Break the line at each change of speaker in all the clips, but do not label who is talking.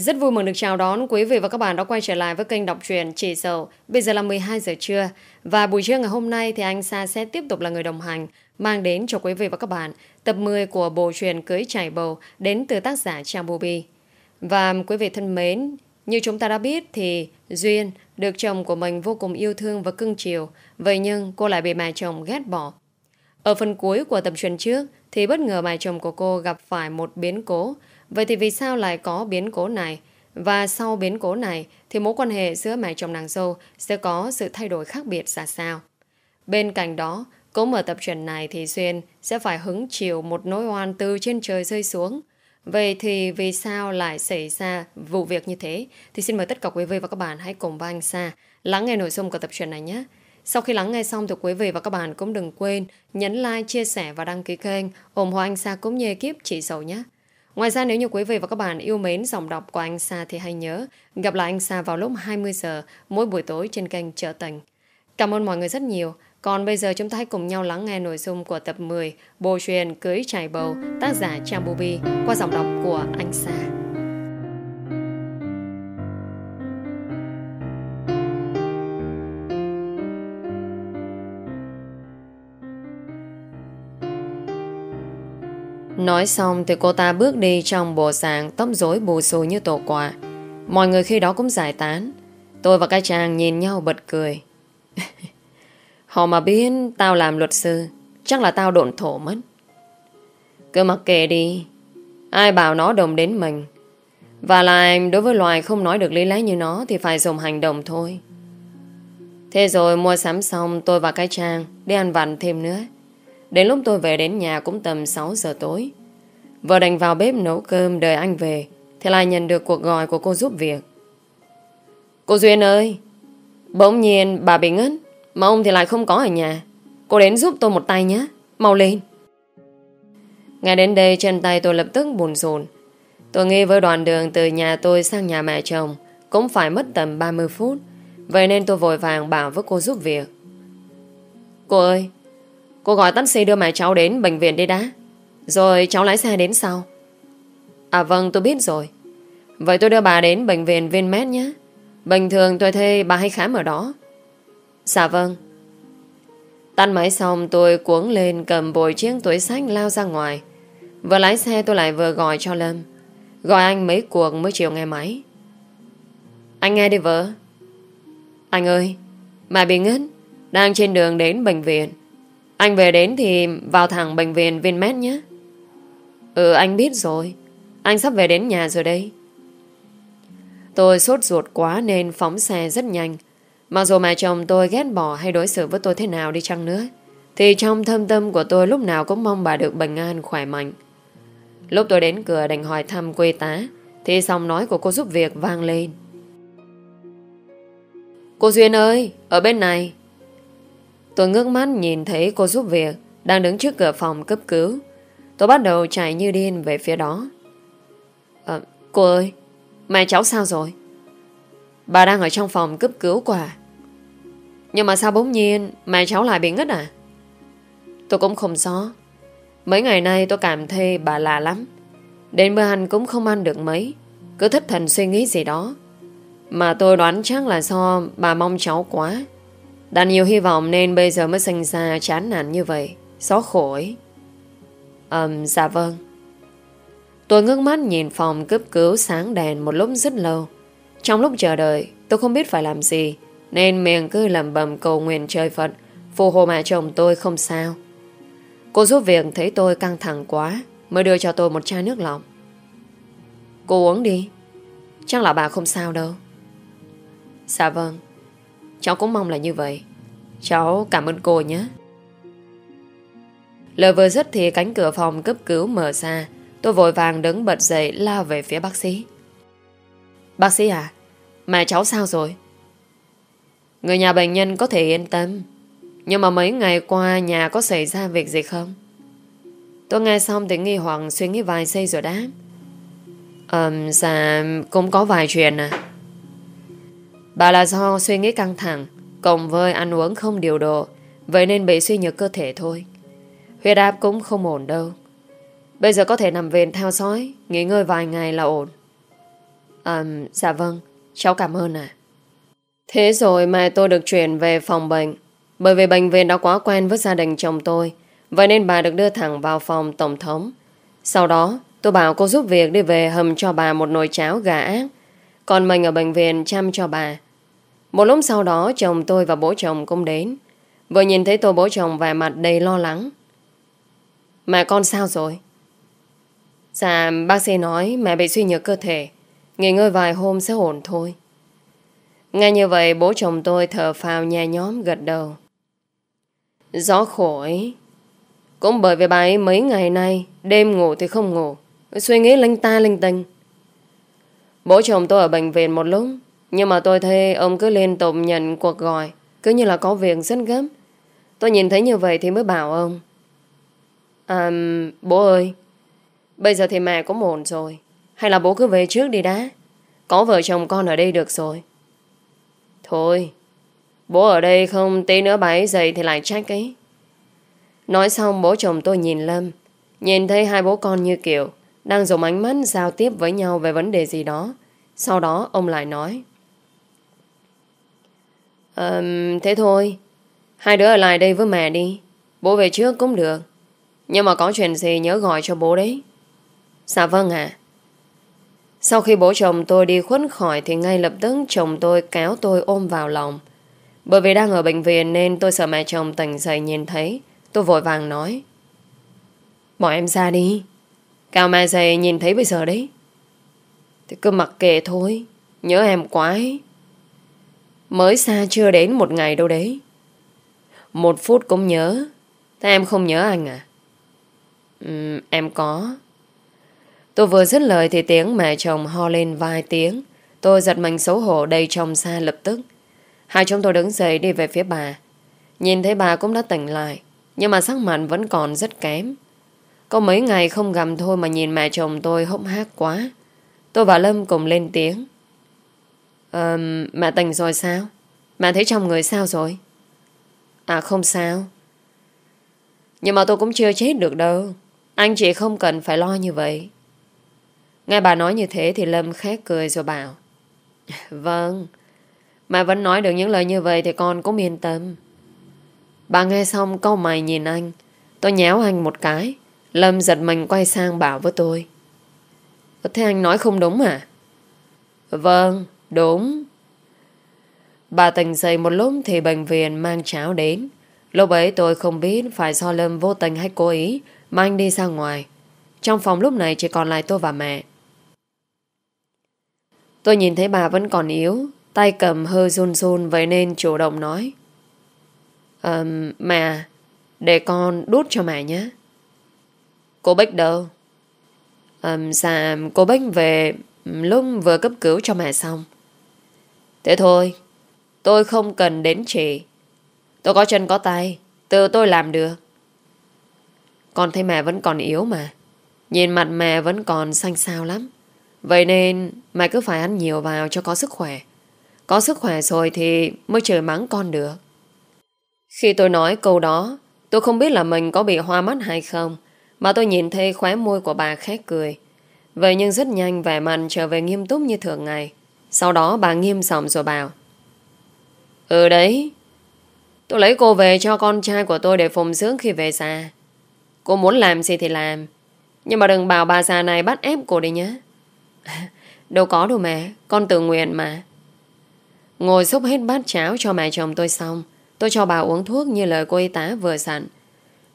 Rất vui mừng được chào đón quý vị và các bạn đã quay trở lại với kênh đọc truyện Chỉ Sầu. Bây giờ là 12 giờ trưa và buổi trưa ngày hôm nay thì anh Sa sẽ tiếp tục là người đồng hành mang đến cho quý vị và các bạn tập 10 của bộ truyện Cưới Chảy Bầu đến từ tác giả Trang Bobby. Và quý vị thân mến, như chúng ta đã biết thì Duyên được chồng của mình vô cùng yêu thương và cưng chiều, vậy nhưng cô lại bị mẹ chồng ghét bỏ. Ở phần cuối của tập truyện trước thì bất ngờ mẹ chồng của cô gặp phải một biến cố Vậy thì vì sao lại có biến cố này? Và sau biến cố này thì mối quan hệ giữa mẹ chồng nàng dâu sẽ có sự thay đổi khác biệt ra sao? Bên cạnh đó, cũng ở tập truyện này thì Duyên sẽ phải hứng chịu một nỗi oan từ trên trời rơi xuống. Vậy thì vì sao lại xảy ra vụ việc như thế? Thì xin mời tất cả quý vị và các bạn hãy cùng với anh Sa lắng nghe nội dung của tập truyện này nhé. Sau khi lắng nghe xong thì quý vị và các bạn cũng đừng quên nhấn like, chia sẻ và đăng ký kênh ủng hộ anh Sa cũng như ekip chỉ dầu nhé. Ngoài ra, nếu như quý vị và các bạn yêu mến giọng đọc của anh Sa thì hãy nhớ gặp lại anh Sa vào lúc 20 giờ mỗi buổi tối trên kênh Trở Tình. Cảm ơn mọi người rất nhiều. Còn bây giờ chúng ta hãy cùng nhau lắng nghe nội dung của tập 10 Bộ truyền Cưới Trải Bầu, tác giả Trang Bobby qua giọng đọc của anh Sa. Nói xong thì cô ta bước đi trong bộ dạng tóc rối bù xù như tổ quả. Mọi người khi đó cũng giải tán. Tôi và cái chàng nhìn nhau bật cười. Họ mà biết tao làm luật sư, chắc là tao độn thổ mất. Cứ mặc kệ đi, ai bảo nó đồng đến mình. Và lại đối với loài không nói được lý lẽ như nó thì phải dùng hành động thôi. Thế rồi mua sắm xong tôi và cái trang đi ăn vặn thêm nữa. Đến lúc tôi về đến nhà cũng tầm 6 giờ tối. Vợ đành vào bếp nấu cơm đợi anh về, Thì lại nhận được cuộc gọi của cô giúp việc. Cô Duyên ơi, Bỗng nhiên bà bị ngất, Mà ông thì lại không có ở nhà. Cô đến giúp tôi một tay nhé Mau lên. Ngay đến đây chân tay tôi lập tức buồn rồn. Tôi nghĩ với đoạn đường từ nhà tôi sang nhà mẹ chồng Cũng phải mất tầm 30 phút. Vậy nên tôi vội vàng bảo với cô giúp việc. Cô ơi Cô gọi taxi đưa mẹ cháu đến bệnh viện đi đã. Rồi cháu lái xe đến sau. À vâng tôi biết rồi. Vậy tôi đưa bà đến bệnh viện Vinmed nhé. Bình thường tôi thuê bà hay khám ở đó. Dạ vâng. Tắt máy xong, tôi cuống lên cầm bồi chiếc túi sách lao ra ngoài. Vừa lái xe tôi lại vừa gọi cho Lâm. Gọi anh mấy cuộc mới chiều nghe máy. Anh nghe đi vợ. Anh ơi mẹ bị ngất, Đang trên đường đến bệnh viện. Anh về đến thì vào thẳng bệnh viện Vinmec nhé. Ừ anh biết rồi. Anh sắp về đến nhà rồi đây. Tôi sốt ruột quá nên phóng xe rất nhanh. Mặc dù mà chồng tôi ghét bỏ hay đối xử với tôi thế nào đi chăng nữa, Thì trong thâm tâm của tôi lúc nào cũng mong bà được bình an, khỏe mạnh. Lúc tôi đến cửa đành hỏi thăm quê tá, Thì giọng nói của cô giúp việc vang lên. Cô Duyên ơi, Ở bên này. Tôi ngước mắt nhìn thấy cô giúp việc Đang đứng trước cửa phòng cấp cứu Tôi bắt đầu chạy như điên về phía đó. À, cô ơi, mẹ cháu sao rồi? Bà đang ở trong phòng cấp cứu quả. À? Nhưng mà sao bỗng nhiên mẹ cháu lại bị ngất à? Tôi cũng không rõ. Mấy ngày nay tôi cảm thấy bà lạ lắm. Đến bữa ăn cũng không ăn được mấy. Cứ thất thần suy nghĩ gì đó. Mà tôi đoán chắc là do bà mong cháu quá. Đã nhiều hy vọng nên bây giờ mới sinh ra chán nản như vậy. xót khổ ấy. Ừm, dạ vâng. Tôi ngước mắt nhìn phòng cấp cứu sáng đèn một lúc rất lâu. Trong lúc chờ đợi, tôi không biết phải làm gì, nên miệng cứ lầm bầm cầu nguyện trời Phật, phù hộ mẹ chồng tôi không sao. Cô giúp việc thấy tôi căng thẳng quá, mới đưa cho tôi một chai nước lọc. Cô uống đi, chắc là bà không sao đâu. Dạ vâng, cháu cũng mong là như vậy. Cháu cảm ơn cô nhé. Lời vừa dứt thì cánh cửa phòng cấp cứu mở ra. Tôi vội vàng đứng bật dậy lao về phía bác sĩ. Bác sĩ à, mẹ cháu sao rồi? Người nhà bệnh nhân có thể yên tâm. Nhưng mà mấy ngày qua nhà có xảy ra việc gì không? Tôi nghe xong thì nghi hoặc suy nghĩ vài giây rồi đáp. Ờm, dạ, cũng có vài chuyện à. Bà là do suy nghĩ căng thẳng, cộng với ăn uống không điều độ, vậy nên bị suy nhược cơ thể thôi. Huyết áp cũng không ổn đâu Bây giờ có thể nằm viện theo dõi Nghỉ ngơi vài ngày là ổn À, dạ vâng, cháu cảm ơn ạ. Thế rồi mẹ tôi được chuyển về phòng bệnh. Bởi vì bệnh viện đã quá quen với gia đình chồng tôi. Vậy nên bà được đưa thẳng vào phòng tổng thống. Sau đó, tôi bảo cô giúp việc đi về hầm cho bà một nồi cháo gà ác. Còn mình ở bệnh viện chăm cho bà. Một lúc sau đó, chồng tôi và bố chồng cũng đến. Vừa nhìn thấy tôi bố chồng vẻ mặt đầy lo lắng. Mẹ con sao rồi? Dạ, bác sĩ nói mẹ bị suy nhược cơ thể. Nghỉ ngơi vài hôm sẽ ổn thôi. Nghe như vậy bố chồng tôi thở phào nhẹ nhóm gật đầu. Gió khổ ấy. Cũng bởi vì bà ấy mấy ngày nay đêm ngủ thì không ngủ. Suy nghĩ linh ta linh tinh. Bố chồng tôi ở bệnh viện một lúc nhưng mà tôi thấy ông cứ liên tục nhận cuộc gọi, cứ như là có việc rất gấp. Tôi nhìn thấy như vậy thì mới bảo ông. À bố ơi, Bây giờ thì mẹ cũng ổn rồi. Hay là bố cứ về trước đi đã. Có vợ chồng con ở đây được rồi. Thôi, Bố ở đây không tí nữa bà ấy dậy Thì lại trách ấy. Nói xong bố chồng tôi nhìn Lâm, Nhìn thấy hai bố con như kiểu Đang dùng ánh mắt giao tiếp với nhau Về vấn đề gì đó. Sau đó ông lại nói à, Thế thôi. Hai đứa ở lại đây với mẹ đi. Bố về trước cũng được. Nhưng mà có chuyện gì nhớ gọi cho bố đấy. Dạ vâng ạ. Sau khi bố chồng tôi đi khuất khỏi Thì ngay lập tức chồng tôi kéo tôi ôm vào lòng. Bởi vì đang ở bệnh viện Nên tôi sợ mẹ chồng tỉnh dậy nhìn thấy Tôi vội vàng nói. Bỏ em ra đi. Cao mẹ dậy nhìn thấy bây giờ đấy. Thì cứ mặc kệ thôi. Nhớ em quá ấy. Mới xa chưa đến một ngày đâu đấy Một phút cũng nhớ Thế em không nhớ anh à ừ, Em có Tôi vừa dứt lời thì tiếng mẹ chồng ho lên vài tiếng. Tôi giật mình xấu hổ đầy chồng xa lập tức. Hai chúng tôi đứng dậy đi về phía bà. Nhìn thấy bà cũng đã tỉnh lại. Nhưng mà sắc mặt vẫn còn rất kém. Có mấy ngày không gầm thôi mà nhìn mẹ chồng tôi hốc hác quá. Tôi và Lâm cùng lên tiếng um, mẹ tỉnh rồi sao? Mẹ thấy trong người sao rồi? À không sao. Nhưng mà tôi cũng chưa chết được đâu. Anh chị không cần phải lo như vậy. Nghe bà nói như thế thì Lâm khét cười rồi bảo Vâng Mà vẫn nói được những lời như vậy Thì con cũng yên tâm Bà nghe xong câu mày nhìn anh Tôi nhéo anh một cái Lâm giật mình quay sang bảo với tôi Thế anh nói không đúng à Vâng Đúng. Bà tỉnh dậy một lúc Thì bệnh viện mang cháo đến. Lúc ấy tôi không biết Phải do Lâm vô tình hay cố ý Mà anh đi ra ngoài. Trong phòng lúc này chỉ còn lại tôi và mẹ. Tôi nhìn thấy bà vẫn còn yếu Tay cầm hơi run run Vậy nên chủ động nói. Um, Mẹ Để con đút cho mẹ nhé. Cô Bích đâu? Um, Dạ cô Bích về Lúc vừa cấp cứu cho mẹ xong. Thế thôi Tôi không cần đến chị Tôi có chân có tay Tự tôi làm được Con thấy mẹ vẫn còn yếu mà Nhìn mặt mẹ vẫn còn xanh xao lắm Vậy nên mẹ cứ phải ăn nhiều vào cho có sức khỏe. Có sức khỏe rồi thì mới trời mắng con được. Khi tôi nói câu đó, tôi không biết là mình có bị hoa mắt hay không, mà tôi nhìn thấy khóe môi của bà khét cười. Vậy nhưng rất nhanh vẻ mặt trở về nghiêm túc như thường ngày. Sau đó bà nghiêm giọng rồi bảo. Ừ đấy, tôi lấy cô về cho con trai của tôi để phụng dưỡng khi về xa. Cô muốn làm gì thì làm, nhưng mà đừng bảo bà già này bắt ép cô đi nhé. Đâu có đâu mẹ Con tự nguyện mà Ngồi xúc hết bát cháo cho mẹ chồng tôi xong Tôi cho bà uống thuốc như lời cô y tá vừa dặn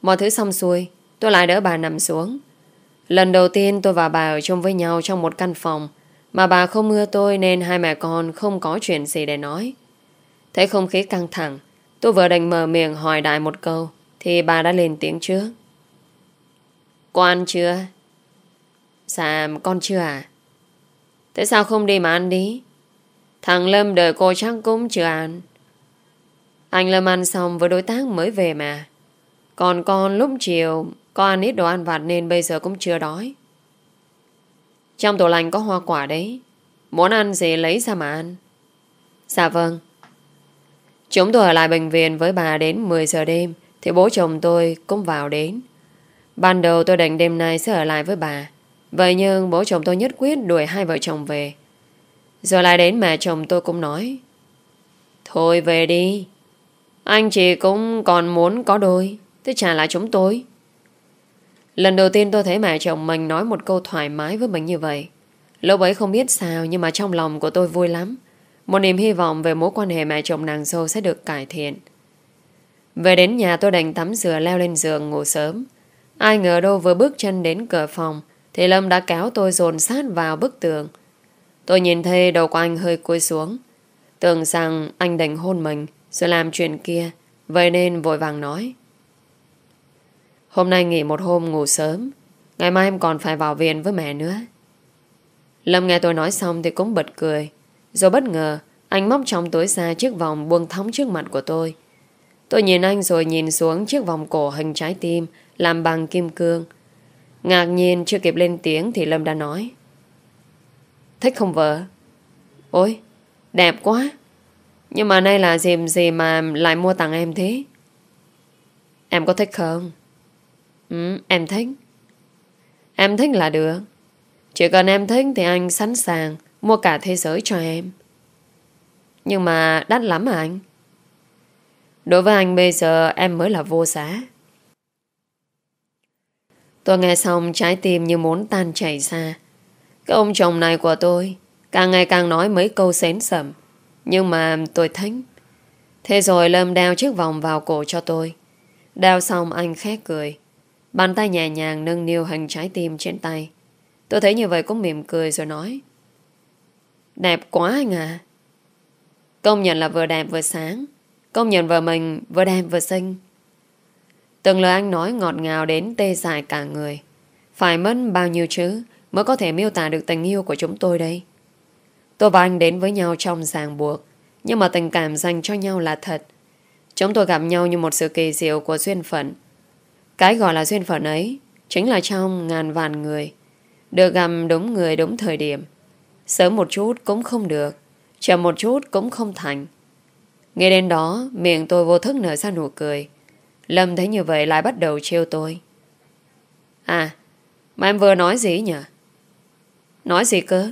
Mọi thứ xong xuôi Tôi lại đỡ bà nằm xuống Lần đầu tiên tôi và bà ở chung với nhau Trong một căn phòng mà bà không ưa tôi nên hai mẹ con Không có chuyện gì để nói. Thấy không khí căng thẳng, Tôi vừa đành mở miệng hỏi đại một câu, Thì bà đã lên tiếng trước. Cô ăn chưa? Dạ con chưa à? Thế sao không đi mà ăn đi? Thằng Lâm đợi cô chắc cũng chưa ăn. Anh Lâm ăn xong với đối tác mới về mà. Còn con lúc chiều con ăn ít đồ ăn vặt nên bây giờ cũng chưa đói. Trong tủ lạnh có hoa quả đấy. Muốn ăn gì lấy ra mà ăn. Dạ vâng. Chúng tôi ở lại bệnh viện với bà đến 10 giờ đêm, Thì bố chồng tôi cũng vào đến. Ban đầu tôi định đêm nay sẽ ở lại với bà. Vậy nhưng bố chồng tôi nhất quyết đuổi hai vợ chồng về. Rồi lại đến mẹ chồng tôi cũng nói, Thôi về đi. Anh chị cũng còn muốn có đôi, Thế trả lại chúng tôi. Lần đầu tiên tôi thấy mẹ chồng mình nói một câu thoải mái với mình như vậy. Lúc ấy không biết sao, Nhưng mà trong lòng của tôi vui lắm. Một niềm hy vọng về mối quan hệ mẹ chồng nàng dâu sẽ được cải thiện. Về đến nhà, tôi đành tắm rửa, leo lên giường, ngủ sớm. Ai ngờ đâu vừa bước chân đến cửa phòng, Thì Lâm đã kéo tôi dồn sát vào bức tường. Tôi nhìn thấy đầu của anh hơi cúi xuống. Tưởng rằng anh định hôn mình, Rồi làm chuyện kia, Vậy nên vội vàng nói. Hôm nay nghỉ một hôm ngủ sớm. Ngày mai em còn phải vào viện với mẹ nữa. Lâm nghe tôi nói xong Thì cũng bật cười. Rồi bất ngờ, Anh móc trong túi ra chiếc vòng buông thóng trước mặt của tôi. Tôi nhìn anh rồi nhìn xuống chiếc vòng cổ hình trái tim, Làm bằng kim cương. Ngạc nhiên chưa kịp lên tiếng Thì Lâm đã nói. Thích không vợ? Ôi, đẹp quá. Nhưng mà nay là dìm gì mà lại mua tặng em thế? Em có thích không? Ừ em thích Em thích là được. Chỉ cần em thích thì anh sẵn sàng Mua cả thế giới cho em. Nhưng mà đắt lắm à anh? Đối với anh bây giờ em mới là vô giá. Tôi nghe xong trái tim như muốn tan chảy ra. Cái ông chồng này của tôi Càng ngày càng nói mấy câu xến sẩm. Nhưng mà tôi thích Thế rồi Lâm đeo chiếc vòng vào cổ cho tôi. Đeo xong anh khét cười. Bàn tay nhẹ nhàng nâng niu hình trái tim trên tay Tôi thấy như vậy cũng mỉm cười rồi nói Đẹp quá anh à Công nhận là vừa đẹp vừa sáng Công nhận vợ mình vừa đẹp vừa xinh Từng lời anh nói ngọt ngào đến tê dại cả người Phải mất bao nhiêu chứ mới có thể miêu tả được tình yêu của chúng tôi đây. Tôi và anh đến với nhau trong ràng buộc, nhưng mà tình cảm dành cho nhau là thật. Chúng tôi gặp nhau như một sự kỳ diệu của duyên phận. Cái gọi là duyên phận ấy chính là trong ngàn vạn người. Được gặp đúng người đúng thời điểm. Sớm một chút cũng không được, chậm một chút cũng không thành. Nghe đến đó, miệng tôi vô thức nở ra nụ cười. Lâm thấy như vậy lại bắt đầu trêu tôi. À, mà em vừa nói gì nhỉ? Nói gì cơ?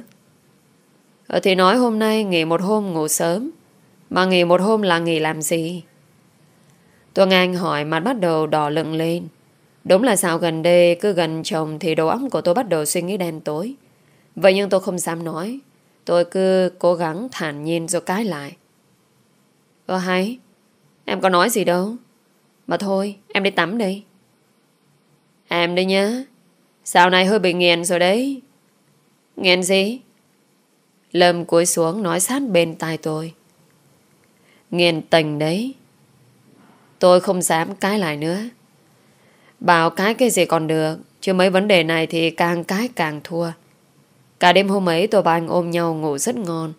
Ờ thì nói hôm nay nghỉ một hôm ngủ sớm Mà nghỉ một hôm là nghỉ làm gì? Tôi anh hỏi mặt bắt đầu đỏ lựng lên Đúng là sao gần đây cứ gần chồng thì đầu óc của tôi bắt đầu suy nghĩ đen tối. Vậy nhưng tôi không dám nói. Tôi cứ cố gắng thản nhiên rồi cái lại. Ơ hay, em có nói gì đâu. Mà thôi, em đi tắm đi. Em đi nhá. Sao này hơi bị nghiền rồi đấy. Nghiền gì? Lâm cúi xuống nói sát bên tai tôi. Nghiền tình đấy. Tôi không dám cái lại nữa. Bảo cái cái gì còn được, chứ mấy vấn đề này thì càng cái càng thua. Cả đêm hôm ấy tôi và anh ôm nhau ngủ rất ngon.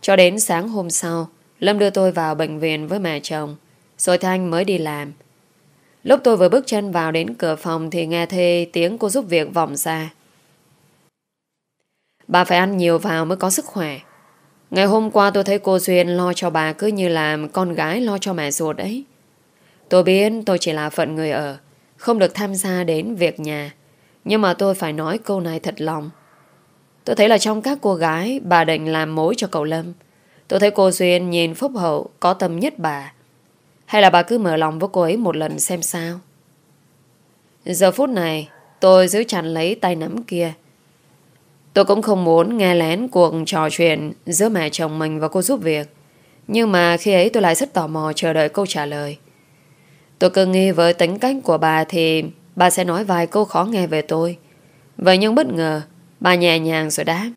Cho đến sáng hôm sau, Lâm đưa tôi vào bệnh viện với mẹ chồng. Rồi Thanh mới đi làm. Lúc tôi vừa bước chân vào đến cửa phòng thì nghe thê tiếng cô giúp việc vọng ra. Bà phải ăn nhiều vào mới có sức khỏe. Ngày hôm qua tôi thấy cô Duyên lo cho bà cứ như là con gái lo cho mẹ ruột ấy. Tôi biết tôi chỉ là phận người ở, không được tham gia đến việc nhà. Nhưng mà tôi phải nói câu này thật lòng. Tôi thấy là trong các cô gái, bà định làm mối cho cậu Lâm. Tôi thấy cô Duyên nhìn phúc hậu, có tâm nhất bà. Hay là bà cứ mở lòng với cô ấy một lần xem sao? Giờ phút này, tôi giữ chặt lấy tay nắm kia, Tôi cũng không muốn nghe lén cuộc trò chuyện giữa mẹ chồng mình và cô giúp việc. Nhưng mà khi ấy tôi lại rất tò mò chờ đợi câu trả lời. Tôi cứ nghi với tính cách của bà thì bà sẽ nói vài câu khó nghe về tôi. Vậy nhưng bất ngờ, bà nhẹ nhàng rồi đáp.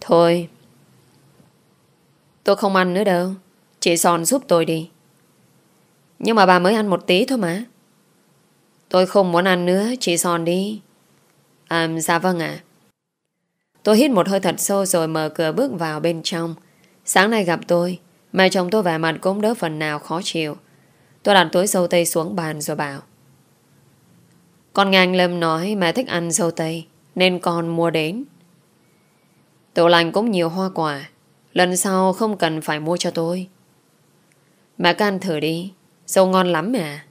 Thôi, tôi không ăn nữa đâu. Chị sòn giúp tôi đi. Nhưng mà bà mới ăn một tí thôi mà. Tôi không muốn ăn nữa, chị sòn đi. À, dạ vâng ạ. Tôi hít một hơi thật sâu rồi mở cửa bước vào bên trong. Sáng nay gặp tôi, mẹ chồng tôi vẻ mặt cũng đỡ phần nào khó chịu. Tôi đặt túi dâu tây xuống bàn rồi bảo. Con nghe anh Lâm nói mẹ thích ăn dâu tây, nên con mua đến. Tủ lạnh cũng nhiều hoa quả, lần sau không cần phải mua cho tôi. Mẹ cứ ăn thử đi, dâu ngon lắm mà.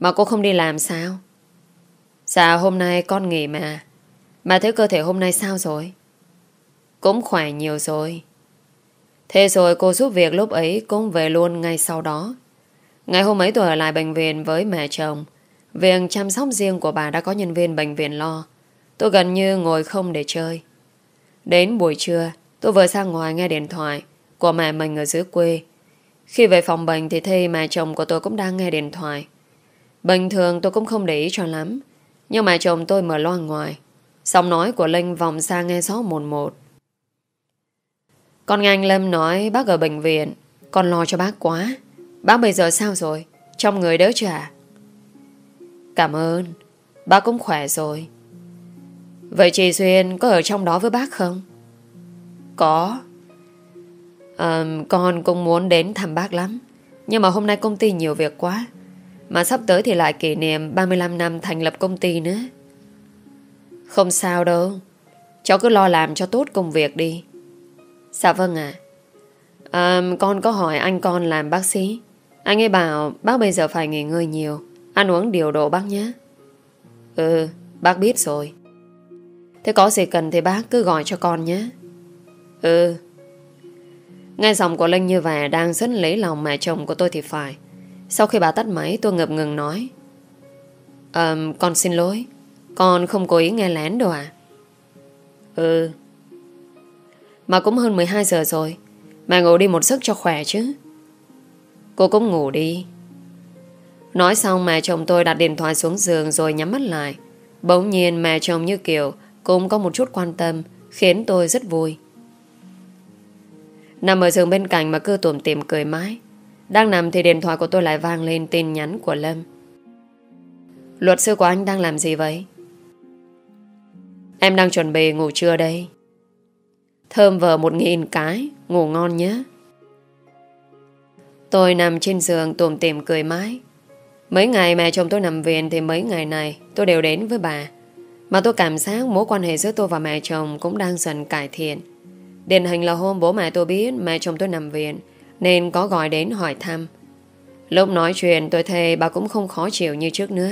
Mà cô không đi làm sao? Dạ hôm nay con nghỉ mà Mà thấy cơ thể hôm nay sao rồi Cũng khỏe nhiều rồi. Thế rồi cô giúp việc lúc ấy cũng về luôn ngay sau đó. Ngày hôm ấy tôi ở lại bệnh viện với mẹ chồng. Việc chăm sóc riêng của bà đã có nhân viên bệnh viện lo. Tôi gần như ngồi không để chơi. Đến buổi trưa, tôi vừa sang ngoài nghe điện thoại của mẹ mình ở dưới quê. Khi về phòng bệnh thì thấy mẹ chồng của tôi cũng đang nghe điện thoại. Bình thường tôi cũng không để ý cho lắm. Nhưng mẹ chồng tôi mở loa ngoài. Giọng nói của Linh vòng sang nghe rõ một một. Con nghe anh Lâm nói bác ở bệnh viện. Con lo cho bác quá. Bác bây giờ sao rồi? Trong người đỡ chưa Cảm ơn. Bác cũng khỏe rồi. Vậy chị Xuyên có ở trong đó với bác không? Có. À, con cũng muốn đến thăm bác lắm. Nhưng mà hôm nay công ty nhiều việc quá. Mà sắp tới thì lại kỷ niệm 35 năm thành lập công ty nữa. Không sao đâu. Cháu cứ lo làm cho tốt công việc đi. Dạ vâng ạ. À. con có hỏi anh con làm bác sĩ. Anh ấy bảo bác bây giờ phải nghỉ ngơi nhiều. Ăn uống điều độ bác nhé. Ừ, bác biết rồi. Thế có gì cần thì bác cứ gọi cho con nhé. Ừ. Nghe giọng của Linh như vậy đang rất lấy lòng mẹ chồng của tôi thì phải. Sau khi bà tắt máy tôi ngập ngừng nói. Ờ, con xin lỗi. Con không cố ý nghe lén đâu à? Ừ. Mà cũng hơn 12 giờ rồi. Mẹ ngủ đi một giấc cho khỏe chứ. Cô cũng ngủ đi. Nói xong, mẹ chồng tôi đặt điện thoại xuống giường rồi nhắm mắt lại. Bỗng nhiên, mẹ chồng như kiểu cũng có một chút quan tâm, khiến tôi rất vui. Nằm ở giường bên cạnh mà cứ tủm tìm cười mãi. Đang nằm thì điện thoại của tôi lại vang lên tin nhắn của Lâm. Luật sư của anh đang làm gì vậy? Em đang chuẩn bị ngủ trưa đây. Thơm vợ một nghìn cái, ngủ ngon nhé. Tôi nằm trên giường tùm tìm cười mãi. Mấy ngày mẹ chồng tôi nằm viện thì mấy ngày này tôi đều đến với bà. Mà tôi cảm giác mối quan hệ giữa tôi và mẹ chồng cũng đang dần cải thiện. Điển hình là hôm bố mẹ tôi biết mẹ chồng tôi nằm viện nên có gọi đến hỏi thăm. Lúc nói chuyện tôi thấy bà cũng không khó chịu như trước nữa.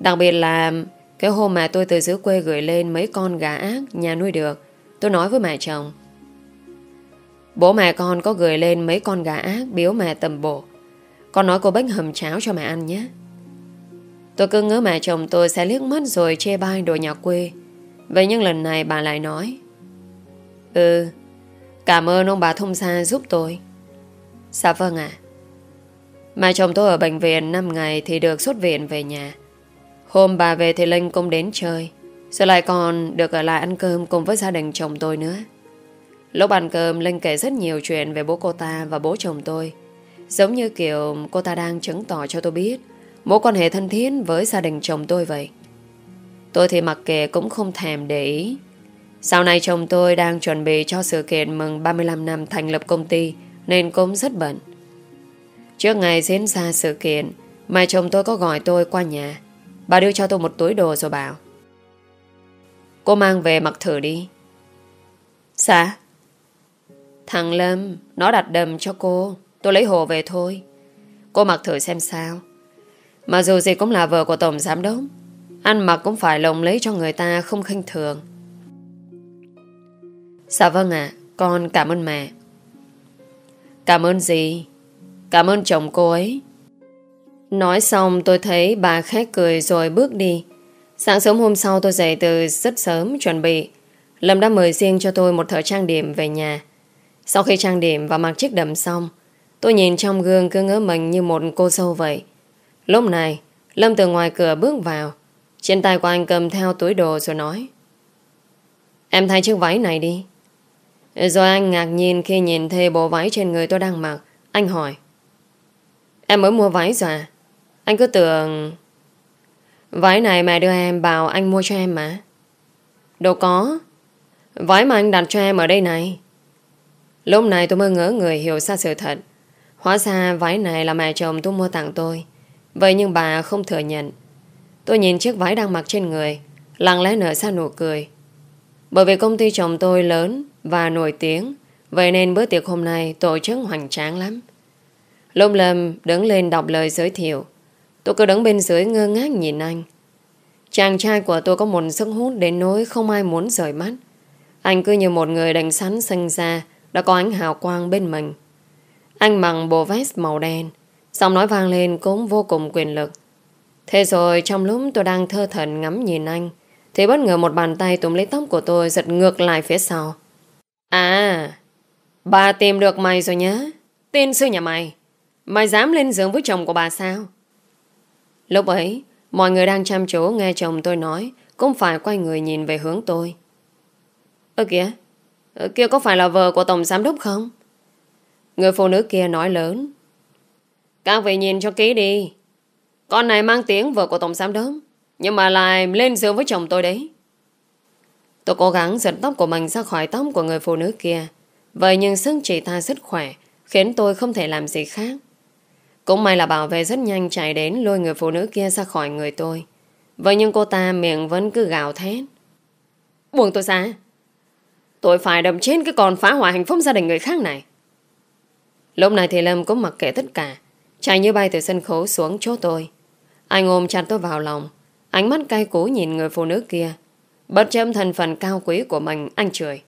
Đặc biệt là cái hôm mà tôi từ dưới quê gửi lên mấy con gà ác nhà nuôi được. Tôi nói với mẹ chồng. Bố mẹ con có gửi lên mấy con gà ác biếu mẹ tầm bộ Con nói cô bánh hầm cháo cho mẹ ăn nhé. Tôi cứ ngỡ mẹ chồng tôi sẽ liếc mắt rồi chê bai đồ nhà quê. Vậy nhưng lần này bà lại nói. Ừ, cảm ơn ông bà thông xa giúp tôi. Dạ vâng ạ. Mẹ chồng tôi ở bệnh viện 5 ngày thì được xuất viện về nhà. Hôm bà về thì Linh cũng đến chơi. Rồi lại còn được ở lại ăn cơm cùng với gia đình chồng tôi nữa. Lúc ăn cơm Linh kể rất nhiều chuyện về bố cô ta và bố chồng tôi. Giống như kiểu cô ta đang chứng tỏ cho tôi biết mối quan hệ thân thiết với gia đình chồng tôi vậy. Tôi thì mặc kệ cũng không thèm để ý. Sau này chồng tôi đang chuẩn bị cho sự kiện mừng 35 năm thành lập công ty nên cũng rất bận. Trước ngày diễn ra sự kiện, mẹ chồng tôi có gọi tôi qua nhà. Bà đưa cho tôi một túi đồ rồi bảo. Cô mang về mặc thử đi. Dạ? Thằng Lâm, nó đặt đầm cho cô. Tôi lấy hồ về thôi. Cô mặc thử xem sao. Mà dù gì cũng là vợ của Tổng Giám Đốc. Ăn mặc cũng phải lồng lấy cho người ta không khinh thường. Dạ vâng ạ, con cảm ơn mẹ. Cảm ơn gì? Cảm ơn chồng cô ấy. Nói xong tôi thấy bà khét cười rồi bước đi. Sáng sớm hôm sau tôi dậy từ rất sớm chuẩn bị. Lâm đã mời riêng cho tôi một thợ trang điểm về nhà. Sau khi trang điểm và mặc chiếc đầm xong, tôi nhìn trong gương cứ ngỡ mình như một cô sâu vậy. Lúc này, Lâm từ ngoài cửa bước vào. Trên tay của anh cầm theo túi đồ rồi nói. Em thay chiếc váy này đi. Rồi anh ngạc nhiên khi nhìn thấy bộ váy trên người tôi đang mặc. Anh hỏi. Em mới mua váy rồi à? Anh cứ tưởng... Váy này mẹ đưa em bảo anh mua cho em mà. Đâu có. Váy mà anh đặt cho em ở đây này. Lúc này tôi mới ngỡ người hiểu ra sự thật. Hóa ra váy này là mẹ chồng tôi mua tặng tôi. Vậy nhưng bà không thừa nhận. Tôi nhìn chiếc váy đang mặc trên người, lặng lẽ nở ra nụ cười. Bởi vì công ty chồng tôi lớn và nổi tiếng, vậy nên bữa tiệc hôm nay tổ chức hoành tráng lắm. Lông Lâm đứng lên đọc lời giới thiệu. Tôi cứ đứng bên dưới ngơ ngác nhìn anh. Chàng trai của tôi có một sức hút đến nỗi không ai muốn rời mắt. Anh cứ như một người đánh sắn sinh ra, Đã có ánh hào quang bên mình. Anh mặc bộ vest màu đen, Giọng nói vang lên cũng vô cùng quyền lực. Thế rồi trong lúc tôi đang thơ thần ngắm nhìn anh, Thì bất ngờ một bàn tay túm lấy tóc của tôi Giật ngược lại phía sau. À Bà tìm được mày rồi nhá. Tên sư nhà mày Mày dám lên giường với chồng của bà sao? Lúc ấy, Mọi người đang chăm chú nghe chồng tôi nói, Cũng phải quay người nhìn về hướng tôi. Ơ kìa ở kia có phải là vợ của tổng giám đốc không? Người phụ nữ kia nói lớn. Các vị nhìn cho kỹ đi. Con này mang tiếng vợ của tổng giám đốc, Nhưng mà lại lên giường với chồng tôi đấy. Tôi cố gắng giật tóc của mình ra khỏi tóc của người phụ nữ kia. Vậy nhưng sức chỉ ta rất khỏe, Khiến tôi không thể làm gì khác. Cũng may là bảo vệ rất nhanh chạy đến Lôi người phụ nữ kia ra khỏi người tôi. Vậy nhưng cô ta miệng vẫn cứ gào thét. Buông tôi ra Tôi phải đậm chết cái con phá hoại hạnh phúc gia đình người khác này. Lúc này thì Lâm cũng mặc kệ tất cả, Chạy như bay từ sân khấu xuống chỗ tôi. Anh ôm chặt tôi vào lòng, Ánh mắt cay cú nhìn người phụ nữ kia, Bất chấp thân phần cao quý của mình, Anh chửi.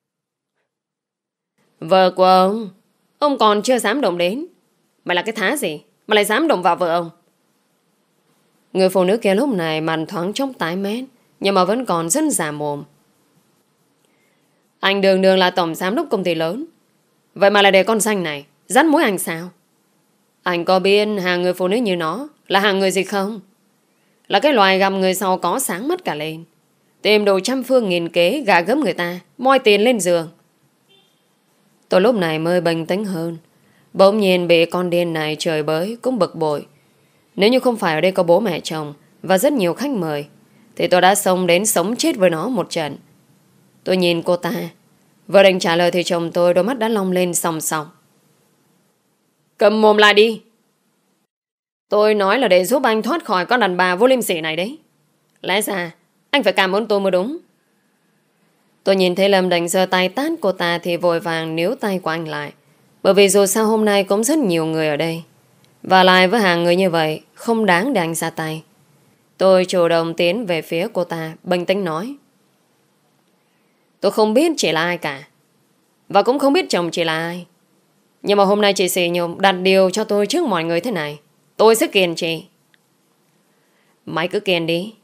Vợ của ông Ông còn chưa dám động đến. Mày là cái thá gì? Mà lại dám động vào vợ ông. Người phụ nữ kia lúc này màn thoáng trông tái mét, Nhưng mà vẫn còn rất giả mồm. Anh đường đường là tổng giám đốc công ty lớn. Vậy mà lại để con xanh này, Dắt mối anh sao? Anh có biết hàng người phụ nữ như nó Là hàng người gì không? Là cái loài gặp người sau có sáng mắt cả lên. Tìm đồ trăm phương nghìn kế Gà gấm người ta, Moi tiền lên giường. Tôi lúc này mới bình tĩnh hơn. Bỗng nhiên bị con điên này trời bới Cũng bực bội. Nếu như không phải ở đây có bố mẹ chồng Và rất nhiều khách mời, Thì tôi đã xông đến sống chết với nó một trận. Tôi nhìn cô ta, Vừa định trả lời thì chồng tôi đôi mắt đã long lên sòng sòng Cầm mồm lại đi. Tôi nói là để giúp anh thoát khỏi con đàn bà vô liêm sỉ này đấy. Lẽ ra, Anh phải cảm ơn tôi mới đúng. Tôi nhìn thấy Lâm đành giơ tay tát cô ta thì vội vàng níu tay của anh lại. Bởi vì dù sao hôm nay cũng rất nhiều người ở đây. Và lại với hàng người như vậy, không đáng để anh ra tay. Tôi chủ động tiến về phía cô ta, bình tĩnh nói. Tôi không biết chị là ai cả. Và cũng không biết chồng chị là ai. Nhưng mà hôm nay chị xì nhục đặt điều cho tôi trước mọi người thế này. Tôi sẽ kiền chị. Mày cứ kiền đi.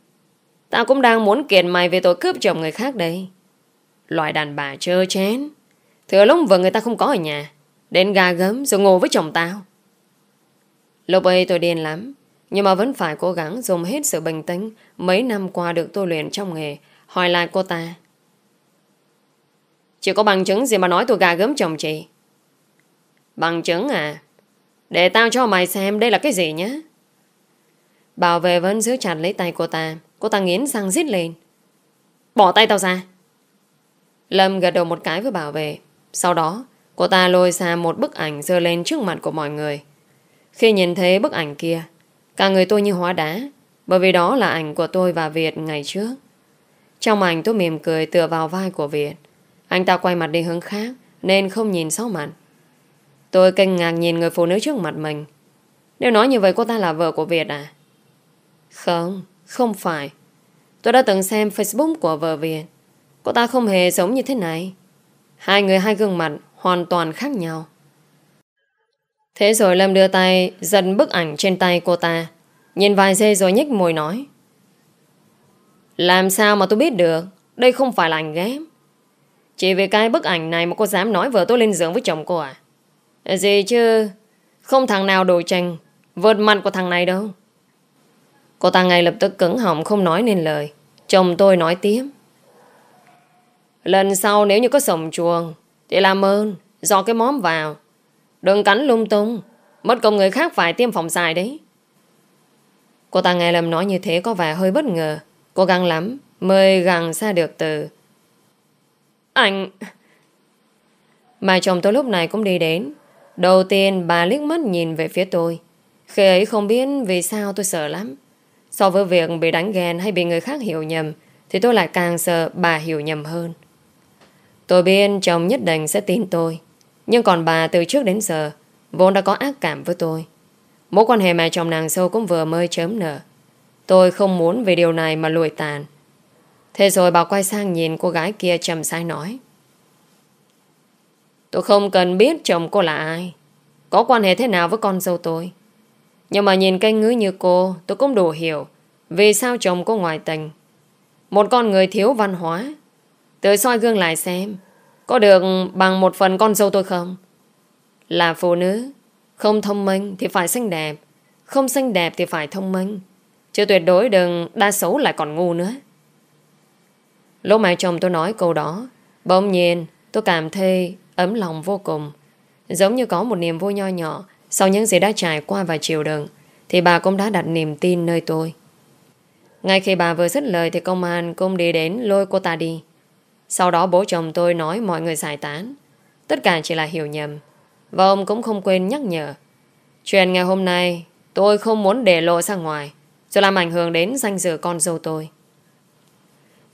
Tao cũng đang muốn kiền mày về tội cướp chồng người khác đây. Loại đàn bà chơ chén Thừa lúc vợ người ta không có ở nhà Đến gà gấm rồi ngồi với chồng tao. Lúc ấy tôi điên lắm Nhưng mà vẫn phải cố gắng dùng hết sự bình tĩnh Mấy năm qua được tôi luyện trong nghề Hỏi lại cô ta. Chị có bằng chứng gì mà nói tôi gà gớm chồng chị? Bằng chứng à? Để tao cho mày xem đây là cái gì nhé Bảo vệ vẫn giữ chặt lấy tay cô ta Cô ta nghiến răng rít lên. Bỏ tay tao ra. Lâm gật đầu một cái với bảo vệ. Sau đó, cô ta lôi ra một bức ảnh dơ lên trước mặt của mọi người. Khi nhìn thấy bức ảnh kia, cả người tôi như hóa đá, bởi vì đó là ảnh của tôi và Việt ngày trước. Trong ảnh tôi mỉm cười tựa vào vai của Việt. Anh ta quay mặt đi hướng khác, nên không nhìn sau mặt. Tôi kinh ngạc nhìn người phụ nữ trước mặt mình. Nếu nói như vậy cô ta là vợ của Việt à? Không, không phải. Tôi đã từng xem Facebook của vợ Việt. Cô ta không hề giống như thế này. Hai người hai gương mặt hoàn toàn khác nhau. Thế rồi Lâm đưa tay dần bức ảnh trên tay cô ta. Nhìn vài giây rồi nhếch môi nói. Làm sao mà tôi biết được Đây không phải là ảnh ghép Chỉ vì cái bức ảnh này mà cô dám nói vợ tôi lên giường với chồng cô à Gì chứ Không thằng nào đổi tranh Vượt mặt của thằng này đâu Cô ta ngay lập tức cứng họng không nói nên lời Chồng tôi nói tiếp, Lần sau nếu như có sồng chuồng thì làm ơn Dò cái móm vào. Đừng cắn lung tung, Mất công người khác phải tiêm phòng dài đấy. Cô ta nghe Lâm nói như thế có vẻ hơi bất ngờ. Cố gắng lắm, Mới gằn xa được từ. Anh! Mà chồng tôi lúc này cũng đi đến. Đầu tiên bà liếc mắt nhìn về phía tôi. Khi ấy không biết vì sao tôi sợ lắm. So với việc bị đánh ghen hay bị người khác hiểu nhầm, Thì tôi lại càng sợ bà hiểu nhầm hơn. Tôi biết chồng nhất định sẽ tin tôi Nhưng còn bà từ trước đến giờ Vốn đã có ác cảm với tôi Mối quan hệ mẹ chồng nàng sâu cũng vừa mới chớm nở Tôi không muốn vì điều này mà lùi tàn Thế rồi bà quay sang nhìn cô gái kia trầm sai nói Tôi không cần biết chồng cô là ai. Có quan hệ thế nào với con dâu tôi. Nhưng mà nhìn cây ngữ như cô, tôi cũng đủ hiểu vì sao chồng cô ngoại tình. Một con người thiếu văn hóa tôi soi gương lại xem, có được bằng một phần con dâu tôi không? Là phụ nữ, không thông minh thì phải xinh đẹp, không xinh đẹp thì phải thông minh. Chứ tuyệt đối đừng đa xấu lại còn ngu nữa. Lúc mà chồng tôi nói câu đó, bỗng nhiên tôi cảm thấy ấm lòng vô cùng. Giống như có một niềm vui nho nhỏ sau những gì đã trải qua và chịu đựng thì bà cũng đã đặt niềm tin nơi tôi. Ngay khi bà vừa dứt lời thì công an cũng đi đến lôi cô ta đi. Sau đó bố chồng tôi nói mọi người giải tán. Tất cả chỉ là hiểu nhầm. Và ông cũng không quên nhắc nhở. Chuyện ngày hôm nay, tôi không muốn để lộ ra ngoài rồi làm ảnh hưởng đến danh dự con dâu tôi.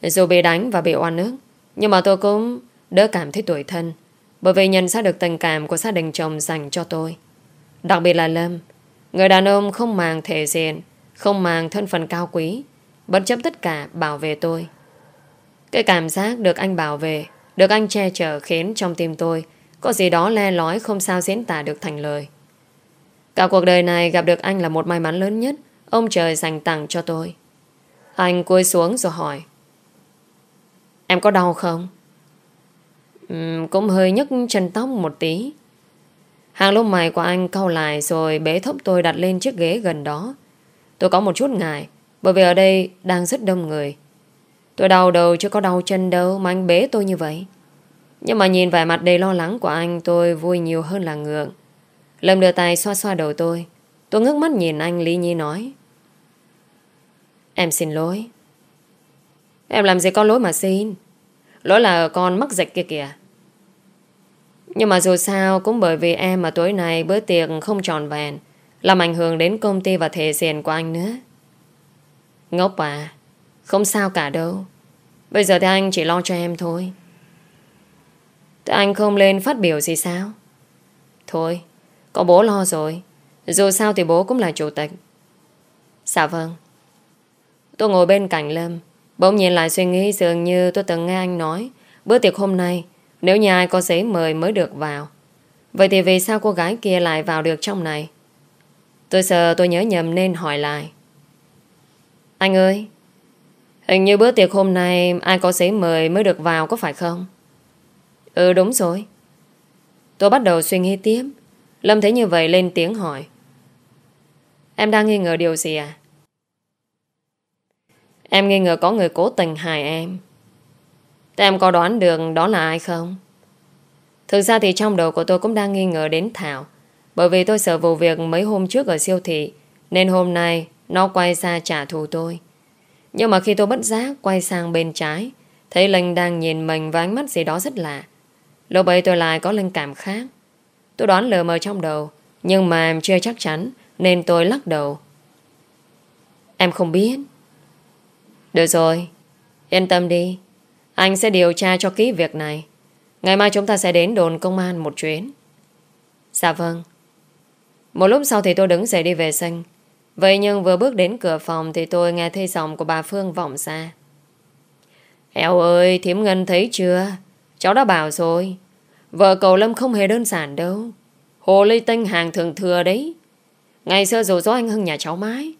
Dù bị đánh và bị oan nước nhưng mà tôi cũng đỡ cảm thấy tuổi thân, bởi vì nhận ra được tình cảm của gia đình chồng dành cho tôi. Đặc biệt là Lâm, Người đàn ông không màng thể diện, Không màng thân phận cao quý, Bất chấp tất cả bảo vệ tôi cái cảm giác được anh bảo vệ Được anh che chở khiến trong tim tôi Có gì đó le lói không sao diễn tả được thành lời Cả cuộc đời này gặp được anh là một may mắn lớn nhất Ông trời dành tặng cho tôi Anh cúi xuống rồi hỏi Em có đau không? Uhm, cũng hơi nhức chân tóc một tí Hàng lông mày của anh cau lại rồi bế thốc tôi đặt lên chiếc ghế gần đó. Tôi có một chút ngại bởi vì ở đây đang rất đông người. Tôi đau đầu chứ có đau chân đâu mà anh bế tôi như vậy. Nhưng mà nhìn vẻ mặt đầy lo lắng của anh tôi vui nhiều hơn là ngượng. Lâm đưa tay xoa xoa đầu tôi. Tôi ngước mắt nhìn anh Lý Nhi nói. Em xin lỗi. Em làm gì có lỗi mà xin. Lỗi là con mắc dịch kia kìa. Nhưng mà dù sao cũng bởi vì em mà tối nay bữa tiệc không tròn vẹn làm ảnh hưởng đến công ty và thể diện của anh nữa. Ngốc à, không sao cả đâu. Bây giờ thì anh chỉ lo cho em thôi. Thế anh không lên phát biểu gì sao? Thôi, có bố lo rồi. Dù sao thì bố cũng là chủ tịch. Dạ vâng. Tôi ngồi bên cạnh Lâm. Bỗng nhiên lại suy nghĩ dường như tôi từng nghe anh nói bữa tiệc hôm nay nếu nhà ai có giấy mời mới được vào Vậy thì vì sao cô gái kia lại vào được trong này Tôi sợ tôi nhớ nhầm nên hỏi lại Anh ơi Hình như bữa tiệc hôm nay Ai có giấy mời mới được vào có phải không? Ừ đúng rồi. Tôi bắt đầu suy nghĩ tiếp. Lâm thấy như vậy lên tiếng hỏi. Em đang nghi ngờ điều gì à? Em nghi ngờ có người cố tình hại em. Thế em có đoán được đó là ai không? Thực ra thì trong đầu của tôi cũng đang nghi ngờ đến Thảo. Bởi vì tôi sợ vụ việc mấy hôm trước ở siêu thị, Nên hôm nay nó quay ra trả thù tôi. Nhưng mà khi tôi bất giác quay sang bên trái, Thấy Linh đang nhìn mình với ánh mắt gì đó rất lạ Lúc ấy tôi lại có linh cảm khác Tôi đoán lờ mờ trong đầu, Nhưng mà em chưa chắc chắn, Nên tôi lắc đầu Em không biết Được rồi, Yên tâm đi anh sẽ điều tra cho kỹ việc này. Ngày mai chúng ta sẽ đến đồn công an một chuyến. Dạ vâng. Một lúc sau thì tôi đứng dậy đi về sân. Vậy nhưng vừa bước đến cửa phòng thì tôi nghe thấy giọng của bà Phương vọng ra. Eo ơi, thiếm Ngân thấy chưa? Cháu đã bảo rồi. Vợ cậu Lâm không hề đơn giản đâu. Hồ Lê Tinh hàng thường thừa đấy. Ngày xưa dù do anh Hưng nhà cháu mái.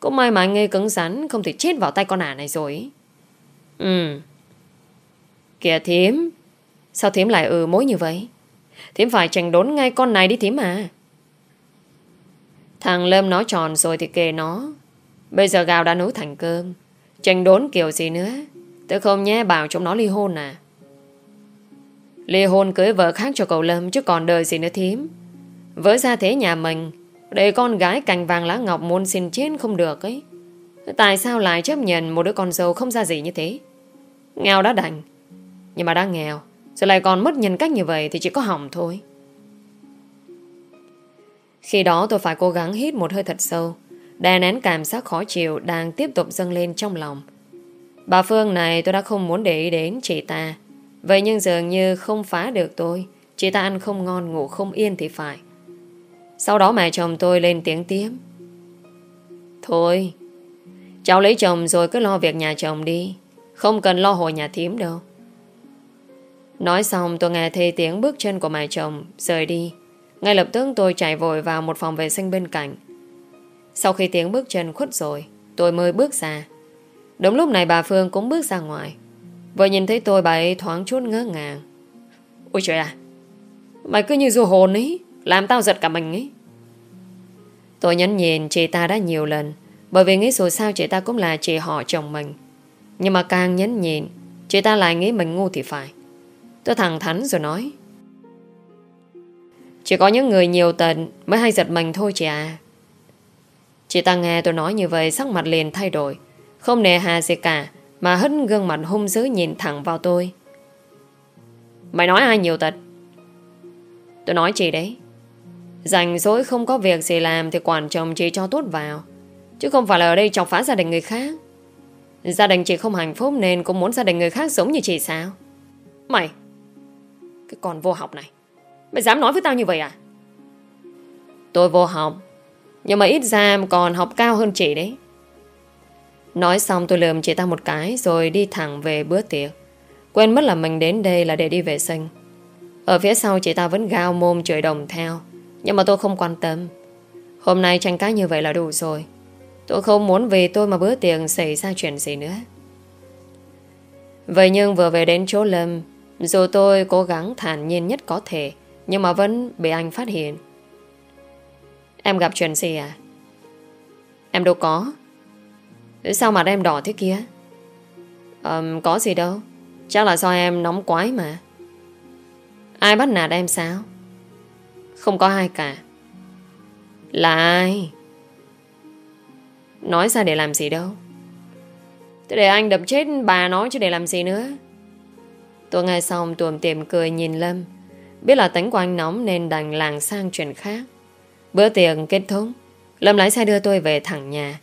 Cũng may mà anh ấy cứng rắn không thể chết vào tay con ả này rồi. Ừ. Kìa thím Sao thím lại ừ mối như vậy Thím phải trành đốn ngay con này đi thím à Thằng Lâm nói tròn rồi thì kề nó. Bây giờ gạo đã nấu thành cơm. Tranh đốn kiểu gì nữa? Tôi không nhé, bảo chúng nó ly hôn à? Ly hôn cưới vợ khác cho cậu Lâm, Chứ còn đời gì nữa thím. Với gia thế nhà mình, Để con gái cành vàng lá ngọc muốn xin chết không được ấy. Tại sao lại chấp nhận Một đứa con dâu không ra gì như thế? Nghèo đã đành. Nhưng mà đã nghèo, Rồi lại còn mất nhân cách như vậy Thì chỉ có hỏng thôi. Khi đó tôi phải cố gắng hít một hơi thật sâu. Đè nén cảm giác khó chịu Đang tiếp tục dâng lên trong lòng. Bà Phương này tôi đã không muốn để ý đến chị ta. Vậy nhưng dường như không phá được tôi. Chị ta ăn không ngon, ngủ không yên thì phải. Sau đó mẹ chồng tôi lên tiếng tiếp. Thôi, Cháu lấy chồng rồi cứ lo việc nhà chồng đi. Không cần lo hồi nhà thím đâu. Nói xong tôi nghe thấy tiếng bước chân của mẹ chồng rời đi. Ngay lập tức tôi chạy vội vào một phòng vệ sinh bên cạnh. Sau khi tiếng bước chân khuất rồi, tôi mới bước ra. Đúng lúc này bà Phương cũng bước ra ngoài. Vừa nhìn thấy tôi bà ấy thoáng chút ngỡ ngàng. Ôi trời à, mày cứ như du hồn ấy, làm tao giật cả mình ấy. Tôi nhấn nhìn chị ta đã nhiều lần, bởi vì nghĩ dù sao chị ta cũng là chị họ chồng mình. Nhưng mà càng nhấn nhìn, chị ta lại nghĩ mình ngu thì phải. Tôi thẳng thắn rồi nói. Chỉ có những người nhiều tận mới hay giật mình thôi chị à. Chị ta nghe tôi nói như vậy, sắc mặt liền thay đổi. Không nề hà gì cả, mà hất gương mặt hung dữ nhìn thẳng vào tôi. Mày nói ai nhiều tật? Tôi nói chị đấy. Rảnh rỗi không có việc gì làm thì quản chồng chị cho tốt vào. Chứ không phải là ở đây chọc phá gia đình người khác. Gia đình chị không hạnh phúc nên cũng muốn gia đình người khác giống như chị sao? Mày! Cái con vô học này. Mày dám nói với tao như vậy à? Tôi vô học. Nhưng mà ít ra còn học cao hơn chị đấy. Nói xong tôi lườm chị ta một cái rồi đi thẳng về bữa tiệc. Quên mất là mình đến đây là để đi vệ sinh. Ở phía sau chị ta vẫn gao mồm chửi đồng theo. Nhưng mà tôi không quan tâm. Hôm nay tranh cãi như vậy là đủ rồi. Tôi không muốn vì tôi mà bữa tiệc xảy ra chuyện gì nữa. Vậy nhưng vừa về đến chỗ Lâm, dù tôi cố gắng thản nhiên nhất có thể, nhưng mà vẫn bị anh phát hiện. Em gặp chuyện gì à? Em đâu có. Sao mặt em đỏ thế kia? Um, có gì đâu. Chắc là do em nóng quái mà. Ai bắt nạt em sao? Không có ai cả. Là ai? Nói ra để làm gì đâu. Thế để anh đập chết bà nói chứ để làm gì nữa. Tôi nghe xong tuồm tiệm cười nhìn Lâm. Biết là tính của anh nóng nên đành làng sang chuyện khác. Bữa tiệc kết thúc. Lâm lái xe đưa tôi về thẳng nhà.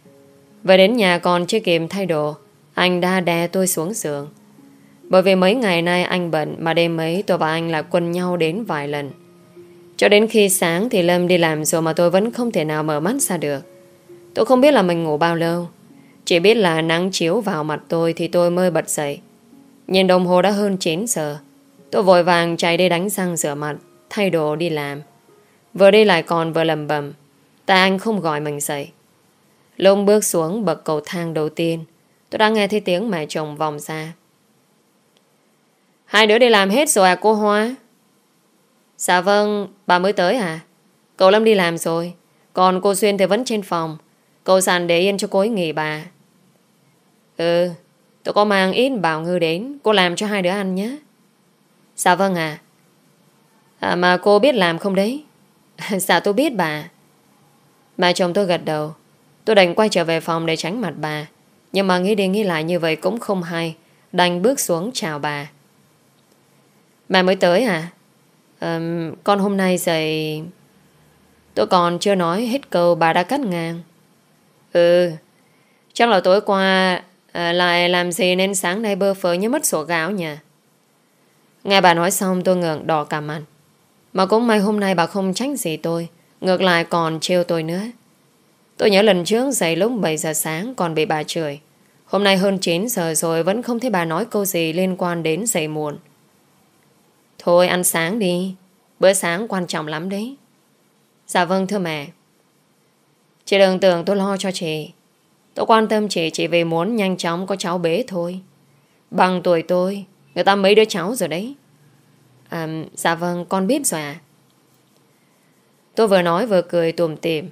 Về đến nhà còn chưa kịp thay đồ. Anh đã đè tôi xuống giường. Bởi vì mấy ngày nay anh bận mà đêm ấy tôi và anh lại quân nhau đến vài lần. Cho đến khi sáng thì Lâm đi làm rồi mà tôi vẫn không thể nào mở mắt ra được. Tôi không biết là mình ngủ bao lâu. Chỉ biết là nắng chiếu vào mặt tôi thì tôi mới bật dậy. Nhìn đồng hồ đã hơn 9 giờ. Tôi vội vàng chạy đi đánh răng rửa mặt, thay đồ đi làm. Vừa đi lại còn vừa lầm bầm. Tại anh không gọi mình dậy. Lúc bước xuống bậc cầu thang đầu tiên, tôi đã nghe thấy tiếng mẹ chồng vòng ra. Hai đứa đi làm hết rồi à cô Hoa? Dạ vâng, bà mới tới à? Cậu Lâm đi làm rồi, còn cô Xuyên thì vẫn trên phòng. Cậu sàn để yên cho cô ấy nghỉ bà. Ừ, tôi có mang ít bảo ngư đến, cô làm cho hai đứa ăn nhé. Dạ vâng à. à mà cô biết làm không đấy? dạ tôi biết bà. mà chồng tôi gật đầu. Tôi đành quay trở về phòng để tránh mặt bà. Nhưng mà nghĩ đi nghĩ lại như vậy cũng không hay. Đành bước xuống chào bà. Bà mới tới à? Um, con hôm nay dậy... Tôi còn chưa nói hết câu bà đã cắt ngang. Ừ, chắc là tối qua à, lại làm gì nên sáng nay bơ phớ như mất sổ gạo nhỉ? Nghe bà nói xong tôi ngượng đỏ cả mặt. Mà cũng may hôm nay bà không trách gì tôi. Ngược lại còn trêu tôi nữa. Tôi nhớ lần trước dậy lúc 7 giờ sáng còn bị bà chửi. Hôm nay hơn 9 giờ rồi vẫn không thấy bà nói câu gì liên quan đến dậy muộn. Thôi ăn sáng đi. Bữa sáng quan trọng lắm đấy. Dạ vâng thưa mẹ. Chị đừng tưởng tôi lo cho chị. Tôi quan tâm chị chỉ vì muốn nhanh chóng có cháu bế thôi. Bằng tuổi tôi, người ta mấy đứa cháu rồi đấy. À, dạ vâng, con biết rồi à. Tôi vừa nói vừa cười tùm tìm.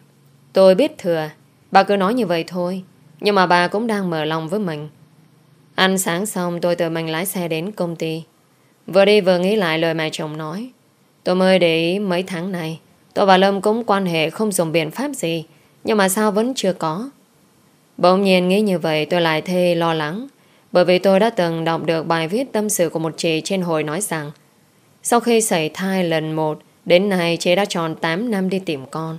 Tôi biết thừa, bà cứ nói như vậy thôi. Nhưng mà bà cũng đang mở lòng với mình. Ăn sáng xong tôi tự mình lái xe đến công ty. Vừa đi vừa nghĩ lại lời mẹ chồng nói. Tôi mới để ý mấy tháng này tôi và Lâm cũng quan hệ không dùng biện pháp gì nhưng mà sao vẫn chưa có Bỗng nhiên nghĩ như vậy tôi lại thê lo lắng bởi vì tôi đã từng đọc được bài viết tâm sự của một chị trên hồi nói rằng Sau khi xảy thai lần một Đến nay chị đã tròn 8 năm đi tìm con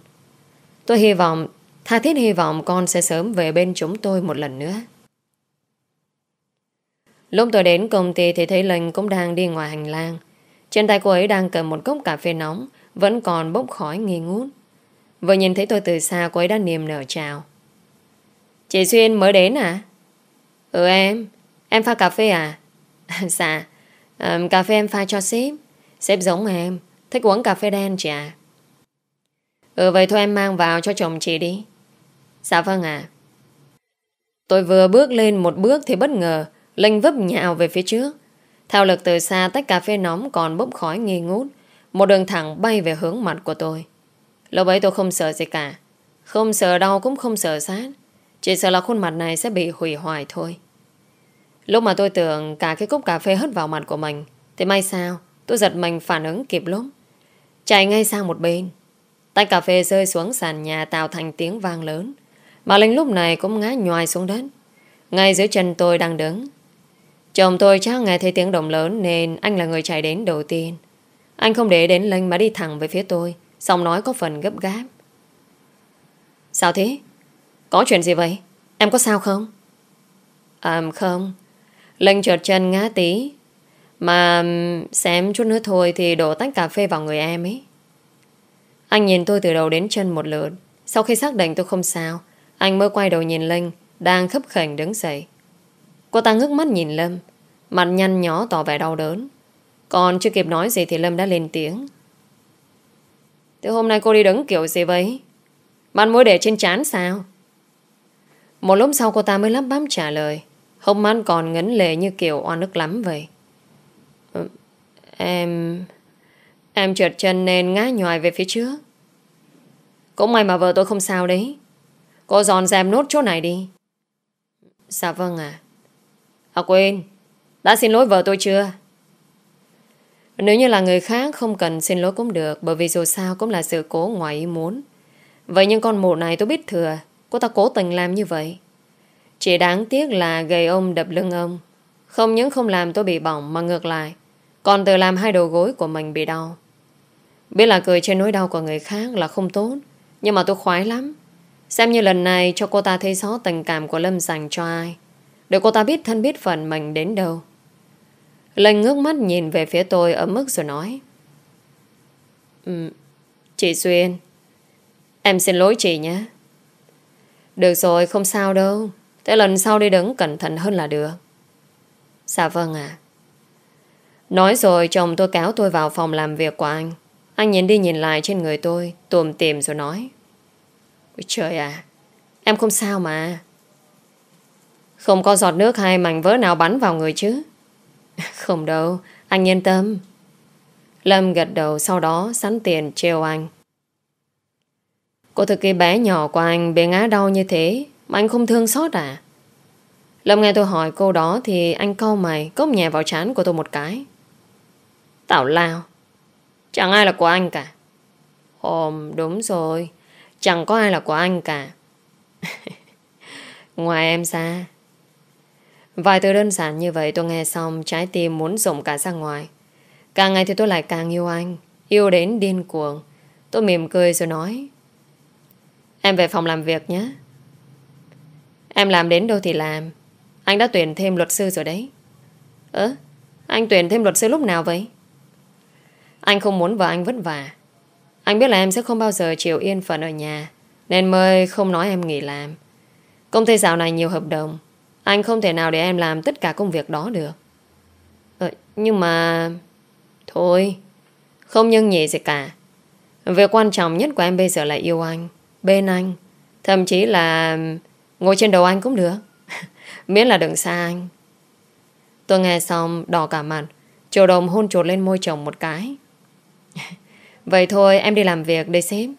Tôi hy vọng Tha thiết hy vọng con sẽ sớm về bên chúng tôi một lần nữa Lúc tôi đến công ty thì thấy Linh cũng đang đi ngoài hành lang. Trên tay cô ấy đang cầm một cốc cà phê nóng, vẫn còn bốc khói nghi ngút. Vừa nhìn thấy tôi từ xa cô ấy đã niềm nở chào. Chị Xuyên mới đến à? Ừ em, em pha cà phê à? dạ, à, Cà phê em pha cho sếp. Sếp giống em. Thích uống cà phê đen chị à Ừ vậy thôi em mang vào cho chồng chị đi. Dạ vâng ạ. Tôi vừa bước lên một bước thì bất ngờ Linh vấp nhào về phía trước. Theo lực từ xa tách cà phê nóng còn bốc khói nghi ngút. Một đường thẳng bay về hướng mặt của tôi. Lúc ấy tôi không sợ gì cả. Không sợ đau cũng không sợ sát. Chỉ sợ là khuôn mặt này sẽ bị hủy hoại thôi. Lúc mà tôi tưởng cả cái cốc cà phê hất vào mặt của mình, Thì may sao, Tôi giật mình phản ứng kịp lúc. Chạy ngay sang một bên. Tách cà phê rơi xuống sàn nhà tạo thành tiếng vang lớn, Mà Linh lúc này cũng ngã nhoài xuống đất. Ngay dưới chân tôi đang đứng. Chồng tôi chắc nghe thấy tiếng động lớn Nên anh là người chạy đến đầu tiên. Anh không để đến Linh mà đi thẳng về phía tôi Xong nói có phần gấp gáp. Sao thế? Có chuyện gì vậy? Em có sao không? À không. Linh trượt chân ngã tí. Mà xém chút nữa thôi Thì đổ tách cà phê vào người em ấy. Anh nhìn tôi từ đầu đến chân một lượt. Sau khi xác định tôi không sao, Anh mới quay đầu nhìn Linh Đang khấp khảnh đứng dậy. Cô ta ngước mắt nhìn Lâm, Mặt nhăn nhó tỏ vẻ đau đớn. Còn chưa kịp nói gì thì Lâm đã lên tiếng. Thế hôm nay cô đi đứng kiểu gì vậy? Mặt mũi để trên chán sao? Một lúc sau cô ta mới lắp bám trả lời. Hốc mắt còn ngấn lệ như kiểu oan ức lắm vậy. Em... Em trượt chân nên ngã nhòi về phía trước. Cũng may mà vợ tôi không sao đấy. Cô dọn dẹp nốt chỗ này đi. Dạ vâng ạ. À quên. Đã xin lỗi vợ tôi chưa? Nếu như là người khác Không cần xin lỗi cũng được, Bởi vì dù sao cũng là sự cố ngoài ý muốn. Vậy nhưng con mụ này tôi biết thừa. Cô ta cố tình làm như vậy. Chỉ đáng tiếc là gầy ông đập lưng ông. Không những không làm tôi bị bỏng Mà ngược lại Còn tự làm hai đầu gối của mình bị đau. Biết là cười trên nỗi đau của người khác là không tốt Nhưng mà tôi khoái lắm. Xem như lần này cho cô ta thấy rõ tình cảm của Lâm dành cho ai Để cô ta biết thân biết phần mình đến đâu. Linh ngước mắt nhìn về phía tôi ở mức rồi nói um, Chị Xuyên Em xin lỗi chị nhé. Được rồi không sao đâu. Thế lần sau đi đứng cẩn thận hơn là được. Dạ vâng ạ. Nói rồi chồng tôi kéo tôi vào phòng làm việc của anh. Anh nhìn đi nhìn lại trên người tôi, Tùm tìm rồi nói. Ôi trời à Em không sao mà. Không có giọt nước hay mảnh vỡ nào bắn vào người chứ. Không đâu, Anh yên tâm. Lâm gật đầu sau đó sẵn tiền treo anh. Cô thực kỳ bé nhỏ của anh bị ngã đau như thế mà anh không thương xót à? Lâm nghe tôi hỏi cô đó Thì anh câu mày, cốc nhẹ vào trán của tôi một cái. Tảo lao. Chẳng ai là của anh cả. Ồm đúng rồi. Chẳng có ai là của anh cả. Ngoài em ra. Vài từ đơn giản như vậy tôi nghe xong, Trái tim muốn rộng cả ra ngoài. Càng ngày thì tôi lại càng yêu anh, Yêu đến điên cuồng. Tôi mỉm cười rồi nói, Em về phòng làm việc nhé. Em làm đến đâu thì làm. Anh đã tuyển thêm luật sư rồi đấy. Ơ Anh tuyển thêm luật sư lúc nào vậy? Anh không muốn vợ anh vất vả. Anh biết là em sẽ không bao giờ chịu yên phận ở nhà Nên mới không nói em nghỉ làm. Công ty dạo này nhiều hợp đồng. Anh không thể nào để em làm tất cả công việc đó được. Ờ, Nhưng mà Thôi Không nhân nhị gì cả. Việc quan trọng nhất của em bây giờ là yêu anh bên anh. Thậm chí là ngồi trên đầu anh cũng được. Miễn là đừng xa anh. Tôi nghe xong, đỏ cả mặt. Triều đồng hôn chuột lên môi chồng một cái. Vậy thôi, em đi làm việc đây sếp.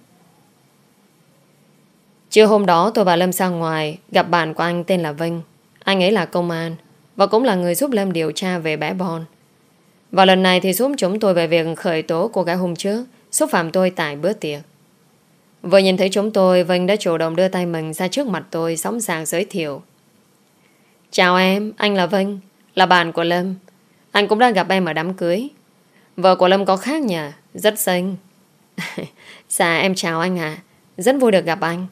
Trưa hôm đó, tôi và Lâm sang ngoài, gặp bạn của anh tên là Vinh. Anh ấy là công an và cũng là người giúp Lâm điều tra về bé Bon. Và lần này thì giúp chúng tôi về việc khởi tố cô gái hôm trước, xúc phạm tôi tại bữa tiệc. Vừa nhìn thấy chúng tôi Vinh đã chủ động đưa tay mình ra trước mặt tôi Sóng sàng giới thiệu. Chào em, anh là Vinh Là bạn của Lâm. Anh cũng đã gặp em ở đám cưới. Vợ của Lâm có khác nhỉ, rất xinh. Dạ em chào anh ạ. Rất vui được gặp anh.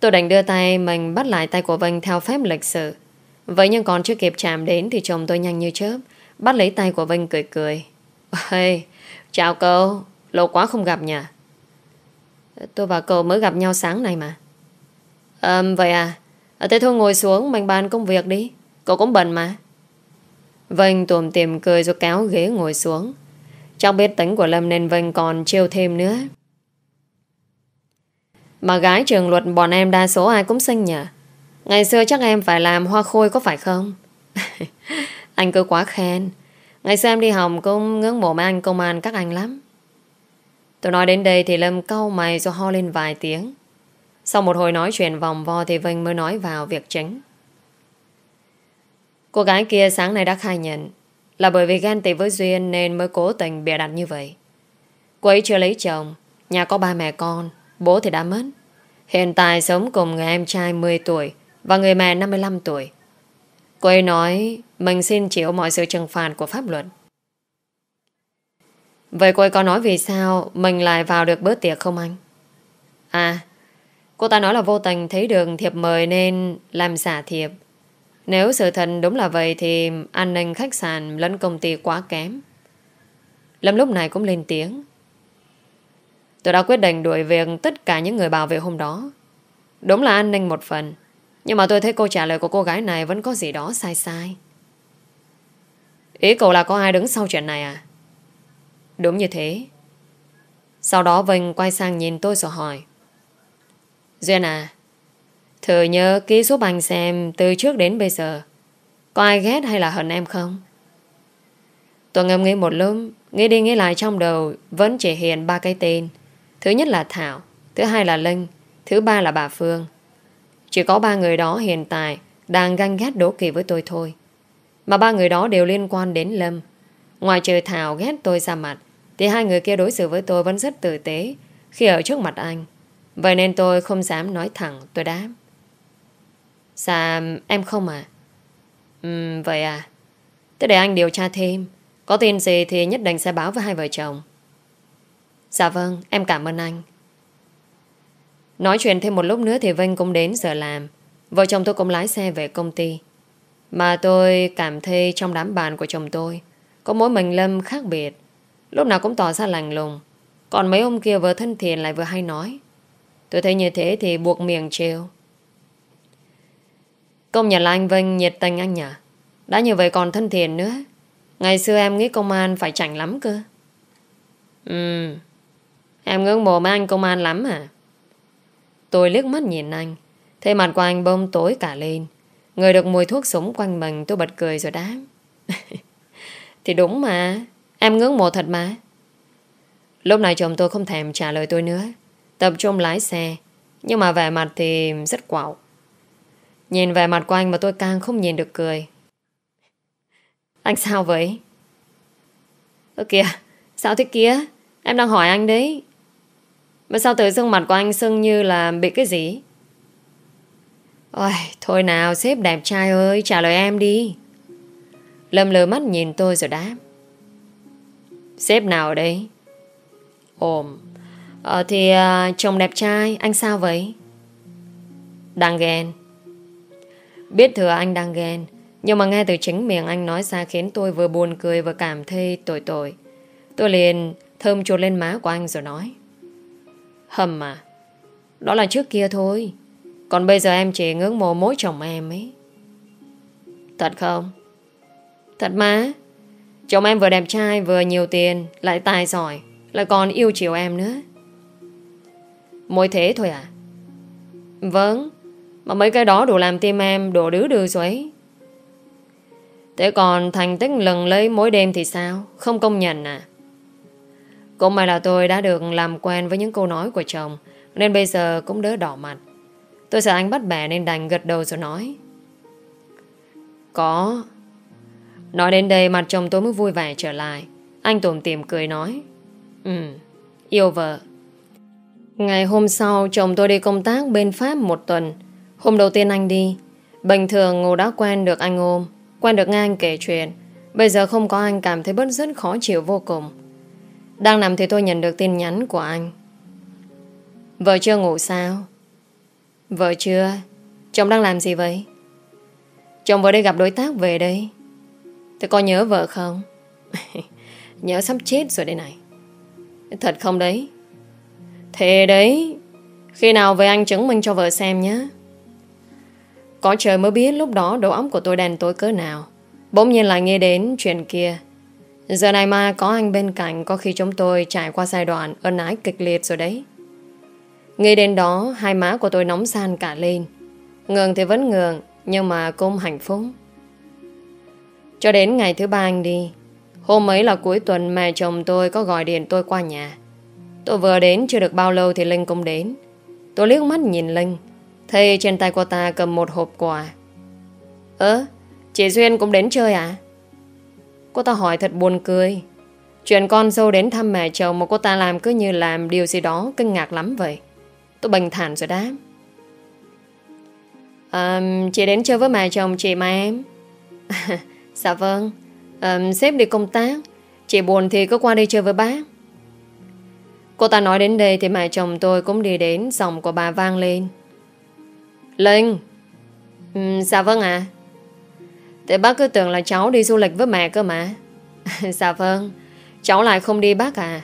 Tôi đành đưa tay mình bắt lại tay của Vinh Theo phép lịch sự. Vậy nhưng còn chưa kịp chạm đến Thì chồng tôi nhanh như chớp Bắt lấy tay của Vinh cười cười. Hey, chào cô Lâu quá không gặp nhỉ? Tôi và cậu mới gặp nhau sáng nay mà à, Vậy à, Thế thôi ngồi xuống Mình bàn công việc đi Cậu cũng bận mà Vinh tùm tìm cười rồi kéo ghế ngồi xuống. Trong biết tính của Lâm nên Vinh còn trêu thêm nữa. Mà gái trường luật bọn em đa số ai cũng xinh nhỉ. Ngày xưa chắc em phải làm hoa khôi có phải không? anh cứ quá khen. Ngày xưa em đi học cũng ngưỡng mộ mấy anh công an các anh lắm. Tôi nói đến đây thì Lâm cau mày rồi ho lên vài tiếng. Sau một hồi nói chuyện vòng vo thì Vinh mới nói vào việc chính. Cô gái kia sáng nay đã khai nhận là bởi vì ghen tị với Duyên nên mới cố tình bịa đặt như vậy. Cô ấy chưa lấy chồng, nhà có ba mẹ con, bố thì đã mất. Hiện tại sống cùng người em trai 10 tuổi và người mẹ 55 tuổi. Cô ấy nói mình xin chịu mọi sự trừng phạt của pháp luật. Vậy cô ấy có nói vì sao mình lại vào được bữa tiệc không anh? À, cô ta nói là vô tình thấy đường thiệp mời nên làm giả thiệp. Nếu sự thật đúng là vậy thì an ninh khách sạn lẫn công ty quá kém. Lâm lúc này cũng lên tiếng. Tôi đã quyết định đuổi việc tất cả những người bảo vệ hôm đó. Đúng là an ninh một phần. Nhưng mà tôi thấy câu trả lời của cô gái này vẫn có gì đó sai sai. Ý cậu là có ai đứng sau chuyện này à? Đúng như thế. Sau đó Vinh quay sang nhìn tôi rồi hỏi. Duyên à, thử nhớ ký số bằng xem từ trước đến bây giờ có ai ghét hay là hận em không? Tôi ngâm nghĩ một lúc, nghĩ đi nghĩ lại trong đầu vẫn chỉ hiện ba cái tên. Thứ nhất là Thảo, thứ hai là Linh, thứ ba là bà Phương. Chỉ có ba người đó hiện tại đang ganh ghét đố kỵ với tôi thôi. Mà ba người đó đều liên quan đến Lâm. Ngoài trừ Thảo ghét tôi ra mặt, thì hai người kia đối xử với tôi vẫn rất tử tế khi ở trước mặt anh. Vậy nên tôi không dám nói thẳng, tôi đáp. Dạ, em không à? Ừ, vậy à? Thế để anh điều tra thêm. Có tin gì thì nhất định sẽ báo với hai vợ chồng. Dạ vâng, em cảm ơn anh. Nói chuyện thêm một lúc nữa thì Vinh cũng đến giờ làm. Vợ chồng tôi cũng lái xe về công ty. Mà tôi cảm thấy trong đám bàn của chồng tôi có mỗi mình Lâm khác biệt. Lúc nào cũng tỏ ra lành lùng. Còn mấy ông kia vừa thân thiện lại vừa hay nói. Tôi thấy như thế thì buộc miệng trêu. Công nhận là anh Vinh nhiệt tình anh nhỉ? Đã như vậy còn thân thiện nữa. Ngày xưa em nghĩ công an phải chảnh lắm cơ. Ừ. Em ngưỡng mộ mấy anh công an lắm à? Tôi liếc mắt nhìn anh. Thấy mặt của anh bông tối cả lên. Người được mùi thuốc súng quanh mình, tôi bật cười rồi đáp. thì đúng mà. Em ngưỡng mộ thật mà. Lúc này chồng tôi không thèm trả lời tôi nữa. Tập trung lái xe. Nhưng mà vẻ mặt thì rất quạo. Nhìn vẻ mặt của anh mà tôi càng không nhìn được cười. Anh sao vậy? Ơ kìa, sao thế kia? Em đang hỏi anh đấy. Mà sao tự dưng mặt của anh sưng như là bị cái gì? Ôi, thôi nào, sếp đẹp trai ơi, trả lời em đi. Lâm lờ mắt nhìn tôi rồi đáp. Sếp nào ở ồm, ờ, thì uh, chồng đẹp trai, anh sao vậy? Đang ghen. Biết thừa anh đang ghen, nhưng mà nghe từ chính miệng anh nói ra khiến tôi vừa buồn cười vừa cảm thấy tội tội. Tôi liền thơm chuột lên má của anh rồi nói. Hầm mà, đó là trước kia thôi. Còn bây giờ em chỉ ngưỡng mộ mối chồng em ấy. Thật không? Thật mà. Chồng em vừa đẹp trai, vừa nhiều tiền, Lại tài giỏi, Lại còn yêu chiều em nữa. Mỗi thế thôi à? Vâng Mà mấy cái đó đủ làm tim em đổ đứa đưa rồi. Ấy Thế còn thành tích lần lấy mỗi đêm thì sao? Không công nhận à? Cũng may là tôi đã được làm quen với những câu nói của chồng, Nên bây giờ cũng đỡ đỏ mặt. Tôi sợ anh bắt bẻ nên đành gật đầu rồi nói. Có. Nói đến đây mặt chồng tôi mới vui vẻ trở lại. Anh tủm tìm cười nói Ừ, yêu vợ. Ngày hôm sau chồng tôi đi công tác bên Pháp một tuần. Hôm đầu tiên anh đi Bình thường Ngô đã quen được anh ôm Quen được nghe anh kể chuyện. Bây giờ không có anh cảm thấy bất rất khó chịu vô cùng. Đang nằm thì tôi nhận được tin nhắn của anh. Vợ chưa ngủ sao? Vợ chưa. Chồng đang làm gì vậy? Chồng vừa đi gặp đối tác về đây. Thế có nhớ vợ không? nhớ sắp chết rồi đây này. Thật không đấy? Thế đấy. Khi nào về anh chứng minh cho vợ xem nhé. Có trời mới biết lúc đó đầu óc của tôi đèn tối cỡ nào. Bỗng nhiên lại nghe đến chuyện kia Giờ này mà có anh bên cạnh, Có khi chúng tôi trải qua giai đoạn Ân ái kịch liệt rồi đấy nghe đến đó, Hai má của tôi nóng san cả lên Ngường thì vẫn ngường Nhưng mà cũng hạnh phúc cho đến ngày thứ ba anh đi. Hôm ấy là cuối tuần Mẹ chồng tôi có gọi điện tôi qua nhà. Tôi vừa đến chưa được bao lâu Thì Linh cũng đến. Tôi liếc mắt nhìn Linh Thấy trên tay cô ta cầm một hộp quà. Ơ Chị Duyên cũng đến chơi à? Cô ta hỏi thật buồn cười. Chuyện con dâu đến thăm mẹ chồng Mà cô ta làm cứ như làm điều gì đó Kinh ngạc lắm vậy. Tôi bình thản rồi đáp. À, Chị đến chơi với mẹ chồng chị mà em. Dạ vâng. À, Sếp đi công tác. Chị buồn thì cứ qua đây chơi với bác. Cô ta nói đến đây Thì mẹ chồng tôi cũng đi đến Giọng của bà vang lên. Linh. Ừ, Dạ vâng ạ. Thế bác cứ tưởng là cháu đi du lịch với mẹ cơ mà. Dạ vâng. Cháu lại không đi bác à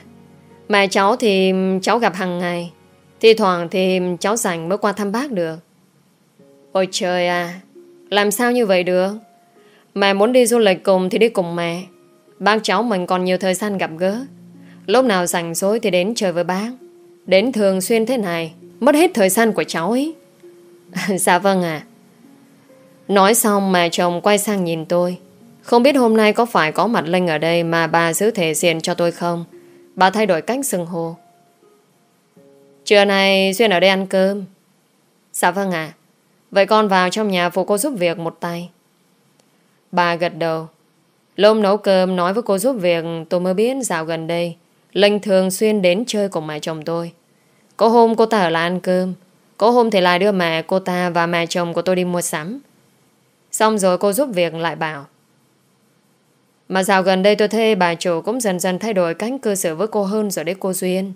Mẹ cháu thì cháu gặp hàng ngày. Thì thoảng thì cháu rảnh mới qua thăm bác được. Ôi trời à Làm sao như vậy được? Mẹ muốn đi du lịch cùng thì đi cùng mẹ. Bác cháu mình còn nhiều thời gian gặp gỡ. Lúc nào rảnh rỗi thì đến chơi với bác. Đến thường xuyên thế này, Mất hết thời gian của cháu ấy. Dạ vâng à Nói xong mà chồng quay sang nhìn tôi. Không biết hôm nay có phải có mặt Linh ở đây Mà bà giữ thể diện cho tôi không? Bà thay đổi cách xưng hô. Trưa nay Duyên ở đây ăn cơm. Dạ vâng ạ. Vậy con vào trong nhà phụ cô giúp việc một tay. Bà gật đầu Lôm nấu cơm nói với cô giúp việc, Tôi mới biết dạo gần đây, Linh thường xuyên đến chơi cùng mẹ chồng tôi Có hôm cô ta ở lại ăn cơm, Có hôm thì lại đưa mẹ cô ta Và mẹ chồng của tôi đi mua sắm Xong rồi cô giúp việc lại bảo, Mà dạo gần đây tôi thấy bà chủ cũng dần dần thay đổi cách cư xử với cô hơn rồi đấy cô Duyên.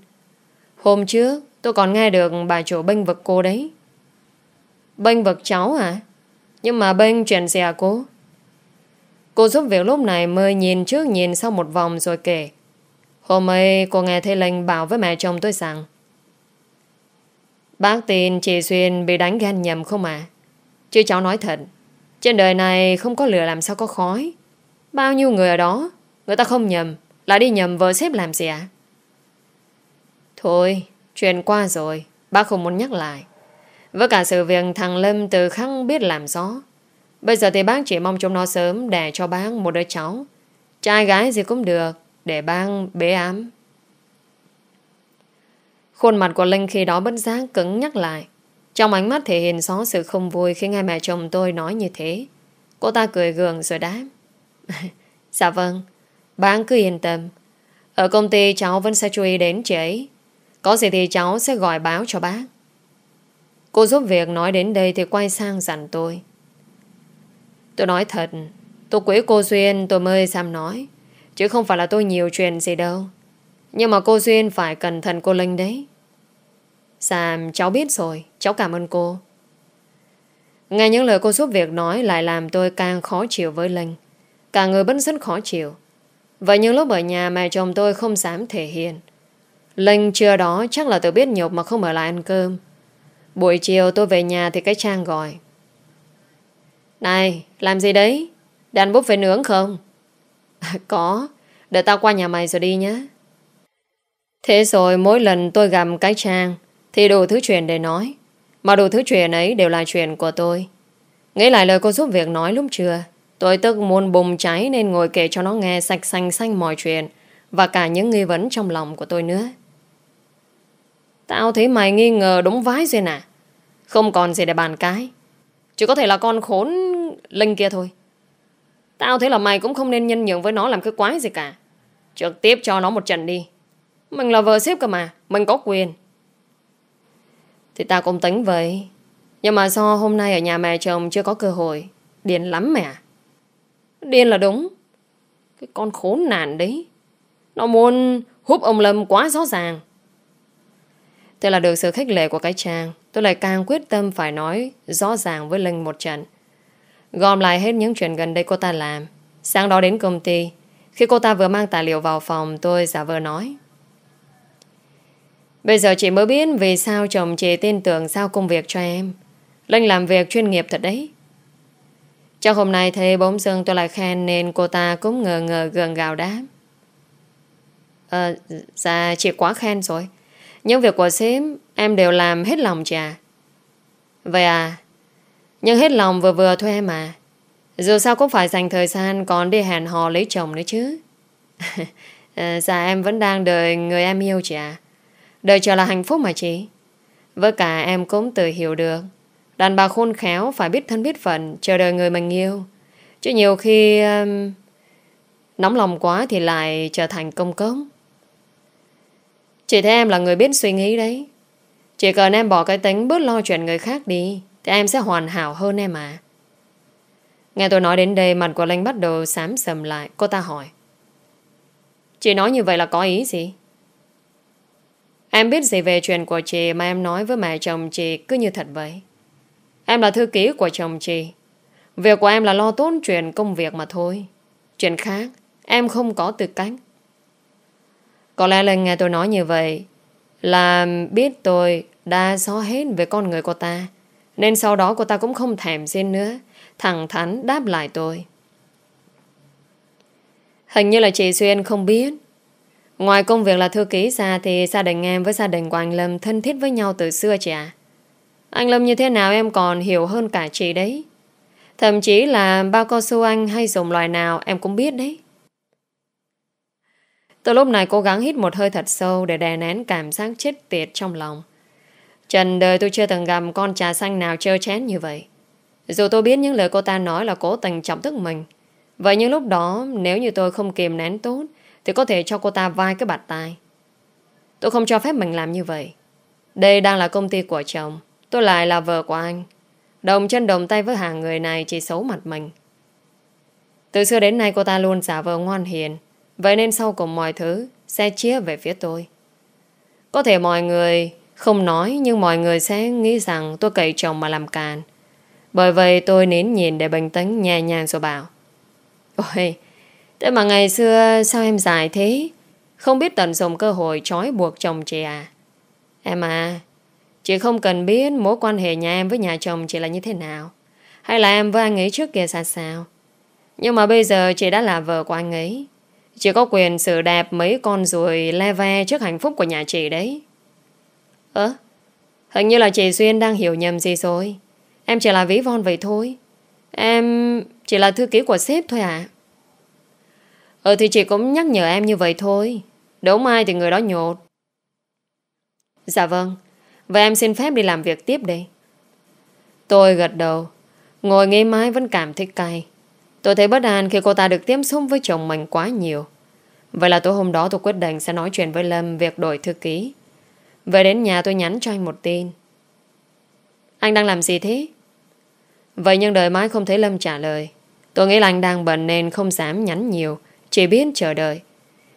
Hôm trước tôi còn nghe được bà chủ bênh vực cô đấy. Bênh vực cháu à? Nhưng mà bênh chuyện gì à cô? Cô giúp việc lúc này mới nhìn trước nhìn sau một vòng rồi kể. Hôm ấy cô nghe thấy lệnh bảo với mẹ chồng tôi rằng, Bác tin chị xuyên bị đánh ghen nhầm không à? Chứ cháu nói thật, trên đời này không có lửa làm sao có khói Bao nhiêu người ở đó, Người ta không nhầm, Lại đi nhầm vợ xếp làm gì ạ Thôi, Chuyện qua rồi, Bác không muốn nhắc lại Với cả sự việc thằng Lâm từ khăng biết làm gió Bây giờ thì bác chỉ mong chúng nó sớm đẻ cho bác một đứa cháu Trai gái gì cũng được Để bác bế ám Khuôn mặt của Linh khi đó bất giác cứng nhắc lại trong ánh mắt thể hiện rõ sự không vui khi nghe mẹ chồng tôi nói như thế. Cô ta cười gượng rồi đáp. dạ vâng, bác cứ yên tâm. Ở công ty cháu vẫn sẽ chú ý đến chị ấy. Có gì thì cháu sẽ gọi báo cho bác. Cô giúp việc nói đến đây thì quay sang dặn tôi. Tôi nói thật, tôi quấy cô Duyên tôi mới dám nói. Chứ không phải là tôi nhiều chuyện gì đâu. Nhưng mà cô Duyên phải cẩn thận cô Linh đấy. Sam, cháu biết rồi, cháu cảm ơn cô. Nghe những lời cô giúp việc nói lại làm tôi càng khó chịu với Linh. Cả người vẫn rất khó chịu. Vậy nhưng lúc ở nhà mẹ chồng tôi không dám thể hiện. Linh trưa đó chắc là tự biết nhục mà không ở lại ăn cơm. Buổi chiều tôi về nhà thì cái Trang gọi. Này, làm gì đấy? Đàn búp phải nướng không? có, để tao qua nhà mày rồi đi nhé. Thế rồi mỗi lần tôi gặp cái Trang thì đủ thứ chuyện để nói Mà đủ thứ chuyện ấy đều là chuyện của tôi Nghĩ lại lời cô giúp việc nói lúc trưa Tôi tức muốn bùng cháy Nên ngồi kể cho nó nghe sạch xanh xanh mọi chuyện Và cả những nghi vấn trong lòng của tôi nữa Tao thấy mày nghi ngờ đúng vái Duyên à Không còn gì để bàn cái chỉ có thể là con khốn Linh kia thôi. Tao thấy là mày cũng không nên nhân nhượng với nó làm cái quái gì cả. Trực tiếp cho nó một trận đi. Mình là vợ xếp cơ mà, Mình có quyền. Thì tao cũng tính vậy. Nhưng mà do hôm nay ở nhà mẹ chồng chưa có cơ hội, Điên lắm mẹ. Điên là đúng. Cái con khốn nạn đấy. Nó muốn húp ông Lâm quá rõ ràng. Thế là được sự khích lệ của cái chàng Tôi lại càng quyết tâm phải nói Rõ ràng với Linh một trận. Gom lại hết những chuyện gần đây cô ta làm. Sáng đó đến công ty Khi cô ta vừa mang tài liệu vào phòng Tôi giả vờ nói. Bây giờ chị mới biết vì sao chồng chị tin tưởng giao công việc cho em. Linh làm việc chuyên nghiệp thật đấy. trong hôm nay thấy bỗng dưng tôi lại khen Nên cô ta cũng ngờ ngờ gần gào đáp. Ờ, dạ chị quá khen rồi. Những việc của sếp Em đều làm hết lòng chị à Vậy à Nhưng hết lòng vừa vừa thôi em à Dù sao cũng phải dành thời gian Còn đi hẹn hò lấy chồng nữa chứ. À, Dạ em vẫn đang đợi Người em yêu chị à Đợi chờ là hạnh phúc mà chị. Với cả em cũng tự hiểu được. Đàn bà khôn khéo phải biết thân biết phận Chờ đợi người mình yêu. Chứ nhiều khi um, Nóng lòng quá thì lại trở thành công cống. Chị thấy em là người biết suy nghĩ đấy. Chỉ cần em bỏ cái tính bớt lo chuyện người khác đi, Thì em sẽ hoàn hảo hơn em à. Nghe tôi nói đến đây, Mặt của Linh bắt đầu xám sầm lại, Cô ta hỏi. Chị nói như vậy là có ý gì? Em biết gì về chuyện của chị Mà em nói với mẹ chồng chị cứ như thật vậy? Em là thư ký của chồng chị. Việc của em là lo tốn chuyện công việc mà thôi. Chuyện khác, Em không có tư cách. Có lẽ là nghe tôi nói như vậy Là biết tôi đã rõ hết về con người cô ta. Nên sau đó cô ta cũng không thèm xin nữa. Thẳng thắn đáp lại tôi. Hình như là chị Xuyên không biết. Ngoài công việc là thư ký ra Thì gia đình em với gia đình của anh Lâm Thân thiết với nhau từ xưa chị à Anh Lâm như thế nào em còn hiểu hơn cả chị đấy. Thậm chí là bao cao su anh hay dùng loài nào em cũng biết đấy. Từ lúc này cố gắng hít một hơi thật sâu để đè nén cảm giác chết tiệt trong lòng. Trần đời tôi chưa từng gặp con trà xanh nào trơ chén như vậy. Dù tôi biết những lời cô ta nói là cố tình trọng tức mình. Vậy nhưng lúc đó nếu như tôi không kìm nén tốt, thì có thể cho cô ta vai cái bạt tai. Tôi không cho phép mình làm như vậy. Đây đang là công ty của chồng. Tôi lại là vợ của anh. Đồng chân đồng tay với hàng người này chỉ xấu mặt mình. Từ xưa đến nay cô ta luôn giả vờ ngoan hiền. Vậy nên sau cùng mọi thứ sẽ chia về phía tôi. Có thể mọi người không nói nhưng mọi người sẽ nghĩ rằng tôi cậy chồng mà làm càn. Bởi vậy tôi nín nhìn để bình tĩnh nhẹ nhàng rồi bảo. Ôi, thế mà ngày xưa sao em dài thế? Không biết tận dụng cơ hội trói buộc chồng chị à? Em à, Chị không cần biết mối quan hệ nhà em với nhà chồng chị là như thế nào. Hay là em với anh ấy trước kia xa sao. Nhưng mà bây giờ chị đã là vợ của anh ấy. Chị có quyền xử đẹp mấy con ruồi le ve trước hạnh phúc của nhà chị đấy. Ơ, hình như là chị Duyên đang hiểu nhầm gì rồi. Em chỉ là ví von vậy thôi. Em chỉ là thư ký của sếp thôi à. Ờ thì chị cũng nhắc nhở em như vậy thôi. Đúng ai thì người đó nhột. Dạ vâng. Vậy em xin phép đi làm việc tiếp đi. Tôi gật đầu. Ngồi nghe mái vẫn cảm thấy cay. Tôi thấy bất an khi cô ta được tiếp xúc với chồng mình quá nhiều. Vậy là tối hôm đó tôi quyết định sẽ nói chuyện với Lâm việc đổi thư ký. Về đến nhà tôi nhắn cho anh một tin. Anh đang làm gì thế? Vậy nhưng đợi mãi không thấy Lâm trả lời. Tôi nghĩ là anh đang bận nên không dám nhắn nhiều, chỉ biết chờ đợi.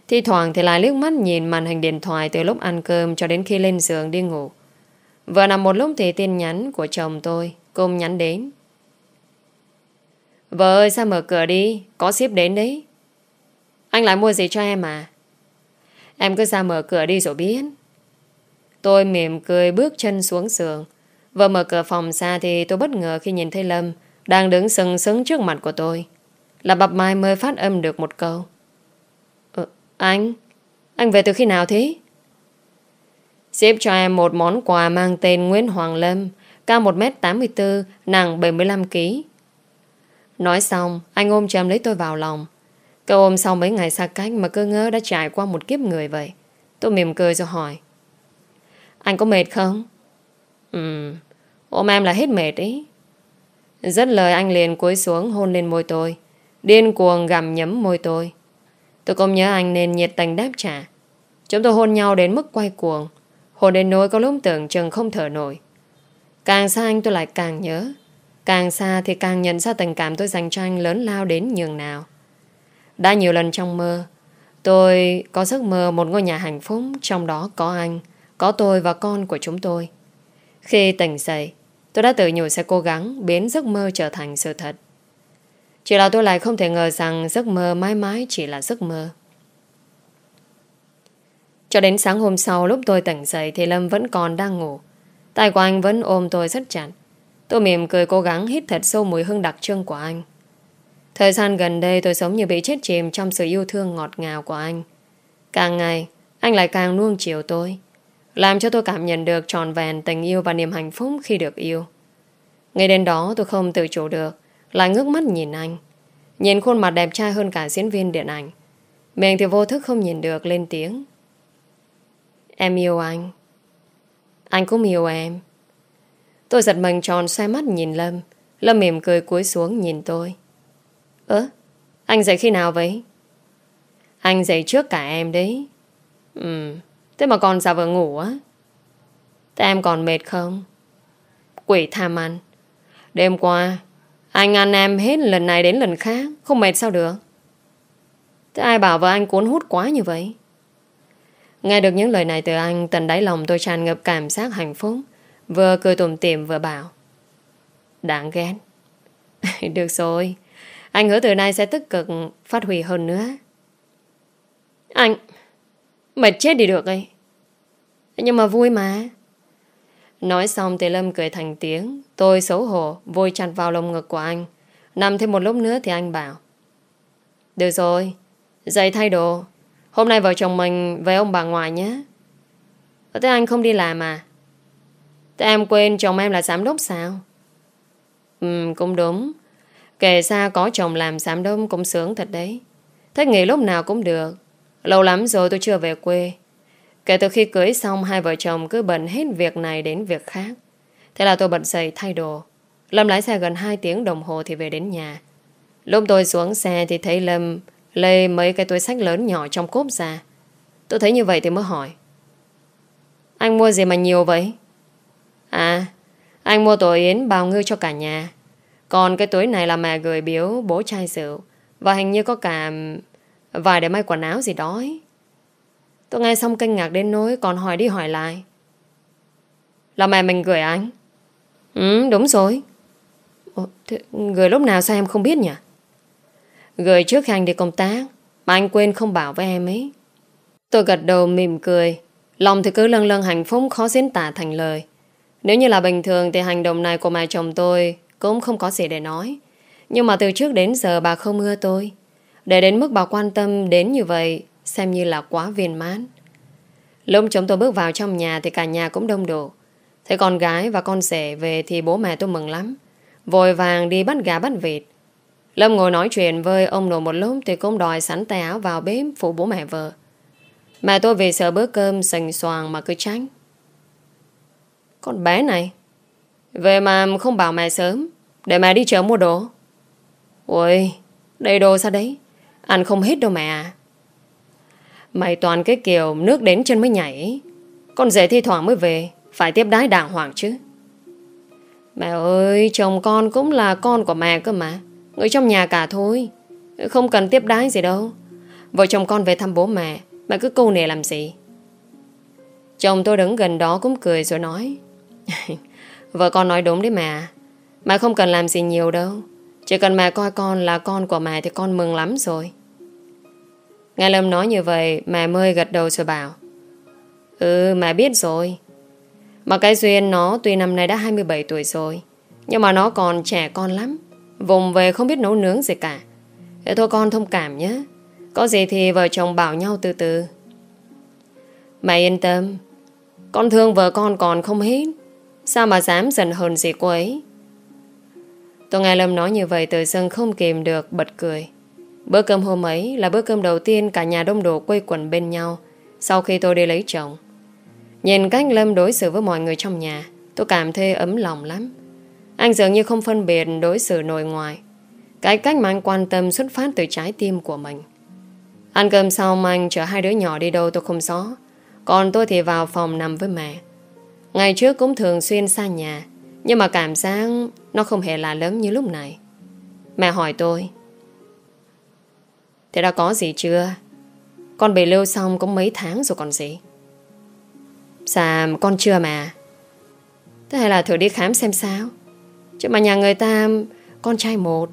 Thi thoảng thì lại liếc mắt nhìn màn hình điện thoại từ lúc ăn cơm cho đến khi lên giường đi ngủ. Vừa nằm một lúc thì tin nhắn của chồng tôi Cùng nhắn đến Vợ ơi sao mở cửa đi Có ship đến đấy Anh lại mua gì cho em à Em cứ ra mở cửa đi rồi biết Tôi mỉm cười bước chân xuống giường Vừa mở cửa phòng ra thì tôi bất ngờ khi nhìn thấy Lâm Đang đứng sừng sững trước mặt của tôi Là bập mai mới phát âm được một câu Ừ, Anh Anh về từ khi nào thế Xếp cho em một món quà mang tên Nguyễn Hoàng Lâm, cao 1m84, nặng 75kg. Nói xong, anh ôm chầm lấy tôi vào lòng. Cậu ôm sau mấy ngày xa cách mà cơ ngỡ đã trải qua một kiếp người vậy. Tôi mỉm cười rồi hỏi. Anh có mệt không? Ừ, ôm em là hết mệt ý. Rất lời anh liền cúi xuống hôn lên môi tôi. Điên cuồng gặm nhấm môi tôi. Tôi không nhớ anh nên nhiệt tình đáp trả. Chúng tôi hôn nhau đến mức quay cuồng. Hồn đến nỗi có lúc tưởng chừng không thở nổi Càng xa anh tôi lại càng nhớ Càng xa thì càng nhận ra tình cảm tôi dành cho anh lớn lao đến nhường nào Đã nhiều lần trong mơ Tôi có giấc mơ một ngôi nhà hạnh phúc Trong đó có anh có tôi và con của chúng tôi Khi tỉnh dậy Tôi đã tự nhủ sẽ cố gắng biến giấc mơ trở thành sự thật Chỉ là tôi lại không thể ngờ rằng giấc mơ mãi mãi chỉ là giấc mơ cho đến sáng hôm sau lúc tôi tỉnh dậy thì Lâm vẫn còn đang ngủ. Tay của anh vẫn ôm tôi rất chặt. Tôi mỉm cười cố gắng hít thật sâu mùi hương đặc trưng của anh. Thời gian gần đây tôi sống như bị chết chìm trong sự yêu thương ngọt ngào của anh. Càng ngày, anh lại càng nuông chiều tôi. Làm cho tôi cảm nhận được tròn vẹn tình yêu và niềm hạnh phúc khi được yêu. Ngay đến đó tôi không tự chủ được, lại ngước mắt nhìn anh. Nhìn khuôn mặt đẹp trai hơn cả diễn viên điện ảnh. Mình thì vô thức không nhìn được lên tiếng. Em yêu anh. Anh cũng yêu em. Tôi giật mình tròn xoay mắt nhìn Lâm. Lâm mỉm cười cúi xuống nhìn tôi. Ơ, anh dậy khi nào vậy? Anh dậy trước cả em đấy. Ừ, thế mà còn giả vờ ngủ á. Thế em còn mệt không? Quỷ tham ăn. Đêm qua, anh ăn em hết lần này đến lần khác. Không mệt sao được? Thế ai bảo vợ anh cuốn hút quá như vậy? Nghe được những lời này từ anh, tận đáy lòng tôi tràn ngập cảm giác hạnh phúc. Vừa cười tùm tìm vừa bảo. Đáng ghét. được rồi. Anh hứa từ nay sẽ tích cực phát huy hơn nữa. Anh... Mệt chết đi được ấy. Nhưng mà vui mà. Nói xong thì Lâm cười thành tiếng. Tôi xấu hổ, vui chặt vào lồng ngực của anh. Nằm thêm một lúc nữa thì anh bảo. Được rồi, dậy thay đồ. Hôm nay vợ chồng mình về ông bà ngoại nhé. Thế anh không đi làm à? Thế em quên chồng em là giám đốc sao? Ừ, cũng đúng. Kể ra có chồng làm giám đốc cũng sướng thật đấy. Thế nghỉ lúc nào cũng được. Lâu lắm rồi tôi chưa về quê. Kể từ khi cưới xong hai vợ chồng cứ bận hết việc này đến việc khác. Thế là tôi bật dậy thay đồ. Lâm lái xe gần 2 tiếng đồng hồ thì về đến nhà. Lúc tôi xuống xe thì thấy Lâm lê mấy cái túi sách lớn nhỏ trong cốp ra. Tôi thấy như vậy thì mới hỏi. Anh mua gì mà nhiều vậy? À, anh mua tổ yến bào ngư cho cả nhà. Còn cái túi này là mẹ gửi biếu bố trai rượu. Và hình như có cả vài để may quần áo gì đó ấy. Tôi nghe xong kinh ngạc đến nỗi còn hỏi đi hỏi lại. Là mẹ mình gửi anh? Ừ, đúng rồi. Ồ, thế, gửi lúc nào sao em không biết nhỉ? Gửi trước khi anh đi công tác Mà anh quên không bảo với em ấy Tôi gật đầu mỉm cười Lòng thì cứ lân lân hạnh phúc khó diễn tả thành lời Nếu như là bình thường Thì hành động này của mẹ chồng tôi Cũng không có gì để nói Nhưng mà từ trước đến giờ bà không ưa tôi để đến mức bà quan tâm đến như vậy, Xem như là quá viên mãn. Lúc chúng tôi bước vào trong nhà Thì cả nhà cũng đông đủ. Thấy con gái và con rể về Thì bố mẹ tôi mừng lắm. Vội vàng đi bắt gà bắt vịt. Lâm ngồi nói chuyện với ông nội một lúc Thì cũng đòi sẵn tay áo vào bếp Phụ bố mẹ vợ. Mẹ tôi vì sợ bữa cơm sành soàng mà cứ tránh. Con bé này, Về mà không bảo mẹ sớm, Để mẹ đi chợ mua đồ. Ôi, đầy đồ sao đấy? Ăn không hết đâu mẹ. À Mày toàn cái kiểu nước đến chân mới nhảy. Con dễ thi thoảng mới về, Phải tiếp đái đàng hoàng chứ. Mẹ ơi, Chồng con cũng là con của mẹ cơ mà. Người trong nhà cả thôi. Không cần tiếp đái gì đâu. Vợ chồng con về thăm bố mẹ. Mẹ cứ câu nề làm gì? Chồng tôi đứng gần đó cũng cười rồi nói. Vợ con nói đúng đấy mẹ. Mẹ không cần làm gì nhiều đâu. Chỉ cần mẹ coi con là con của mẹ Thì con mừng lắm rồi. Nghe Lâm nói như vậy, Mẹ mới gật đầu rồi bảo Ừ mẹ biết rồi. Mà cái Duyên nó tuy năm nay đã 27 tuổi rồi, Nhưng mà nó còn trẻ con lắm, Vùng về không biết nấu nướng gì cả. Thế thôi con thông cảm nhé. Có gì thì vợ chồng bảo nhau từ từ. Mẹ yên tâm, Con thương vợ con còn không hết. Sao mà dám giận hờn gì cô ấy? Tôi nghe Lâm nói như vậy, Từ dưng không kìm được, bật cười Bữa cơm hôm ấy là bữa cơm đầu tiên Cả nhà đông đủ quây quần bên nhau, Sau khi tôi đi lấy chồng Nhìn cách Lâm đối xử với mọi người trong nhà, Tôi cảm thấy ấm lòng lắm anh dường như không phân biệt đối xử nội ngoài. Cái cách mà anh quan tâm xuất phát từ trái tim của mình. Ăn cơm xong, anh chở hai đứa nhỏ đi đâu tôi không rõ. Còn tôi thì vào phòng nằm với mẹ. Ngày trước cũng thường xuyên xa nhà. Nhưng mà cảm giác nó không hề là lớn như lúc này. Mẹ hỏi tôi. Thế đã có gì chưa? Con bị lưu xong cũng mấy tháng rồi còn gì. Dạ con chưa mà. Thế hay là thử đi khám xem sao? Chứ mà nhà người ta, Con trai một,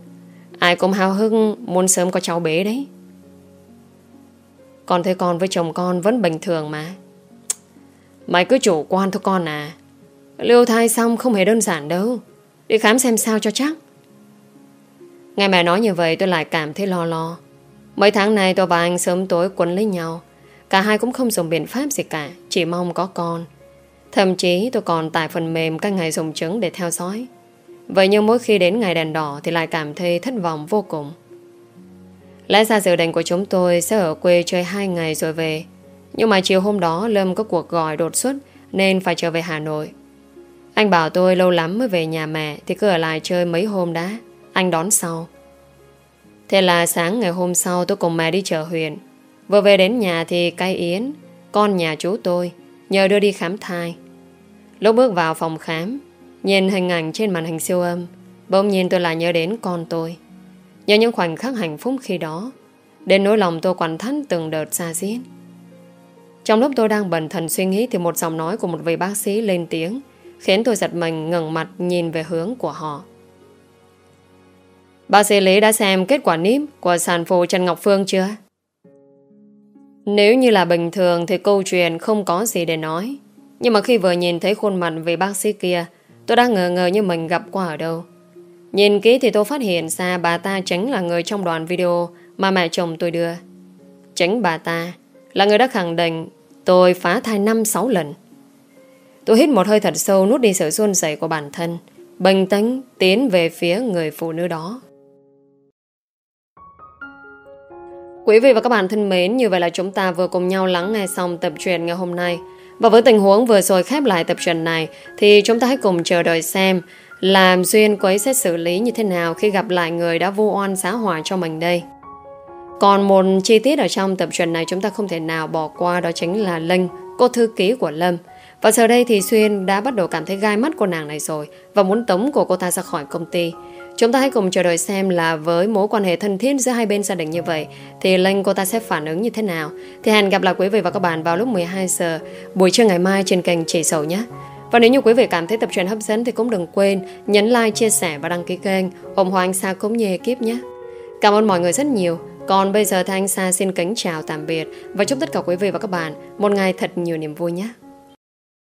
Ai cũng hào hưng muốn sớm có cháu bé đấy Con thấy con với chồng con vẫn bình thường mà Mày cứ chủ quan thôi con à Lưu thai xong không hề đơn giản đâu Đi khám xem sao cho chắc Nghe mẹ nói như vậy tôi lại cảm thấy lo lo. Mấy tháng này tôi và anh sớm tối quấn lấy nhau. Cả hai cũng không dùng biện pháp gì cả, chỉ mong có con. Thậm chí tôi còn tải phần mềm các ngày dùng trứng để theo dõi. Vậy nhưng mỗi khi đến ngày đèn đỏ thì lại cảm thấy thất vọng vô cùng. Lẽ ra dự định của chúng tôi sẽ ở quê chơi hai ngày rồi về. Nhưng mà chiều hôm đó Lâm có cuộc gọi đột xuất nên phải trở về Hà Nội. Anh bảo tôi lâu lắm mới về nhà mẹ thì cứ ở lại chơi mấy hôm đã. Anh đón sau. Thế là sáng ngày hôm sau tôi cùng mẹ đi chợ huyện. Vừa về đến nhà thì cay Yến, con nhà chú tôi, nhờ đưa đi khám thai. Lúc bước vào phòng khám, nhìn hình ảnh trên màn hình siêu âm, bỗng nhiên tôi lại nhớ đến con tôi. Nhớ những khoảnh khắc hạnh phúc khi đó, đến nỗi lòng tôi quặn thắt từng đợt xa xiết. Trong lúc tôi đang bần thần suy nghĩ thì một giọng nói của một vị bác sĩ lên tiếng, khiến tôi giật mình ngẩng mặt nhìn về hướng của họ. Bác sĩ Lý đã xem kết quả níp của sản phụ Trần Ngọc Phương chưa? Nếu như là bình thường thì câu chuyện không có gì để nói. Nhưng mà khi vừa nhìn thấy khuôn mặt vị bác sĩ kia, tôi đang ngờ ngờ như mình gặp qua ở đâu. Nhìn kỹ thì tôi phát hiện ra bà ta chính là người trong đoạn video mà mẹ chồng tôi đưa. Chính bà ta là người đã khẳng định tôi phá thai 5-6 lần. Tôi hít một hơi thật sâu nút đi sự run dậy của bản thân, bình tĩnh tiến về phía người phụ nữ đó. Quý vị và các bạn thân mến, như vậy là chúng ta vừa cùng nhau lắng nghe xong tập truyện ngày hôm nay. Và với tình huống vừa rồi khép lại tập truyện này, thì chúng ta hãy cùng chờ đợi xem làm Duyên quấy sẽ xử lý như thế nào khi gặp lại người đã vu oan xã hỏa cho mình đây. Còn một chi tiết ở trong tập truyện này chúng ta không thể nào bỏ qua đó chính là Linh, cô thư ký của Lâm. Và giờ đây thì Xuyên đã bắt đầu cảm thấy gai mắt cô nàng này rồi và muốn tống của cô ta ra khỏi công ty. Chúng ta hãy cùng chờ đợi xem là với mối quan hệ thân thiết giữa hai bên gia đình như vậy thì Linh cô ta sẽ phản ứng như thế nào. Thì hẹn gặp lại quý vị và các bạn vào lúc 12 giờ buổi trưa ngày mai trên kênh Chỉ Sầu nhé. Và nếu như quý vị cảm thấy tập truyện hấp dẫn thì cũng đừng quên nhấn like, chia sẻ và đăng ký kênh ủng hộ anh Sa cũng như ekip nhé. Cảm ơn mọi người rất nhiều. Còn bây giờ thì anh Sa xin kính chào tạm biệt và chúc tất cả quý vị và các bạn một ngày thật nhiều niềm vui nhé.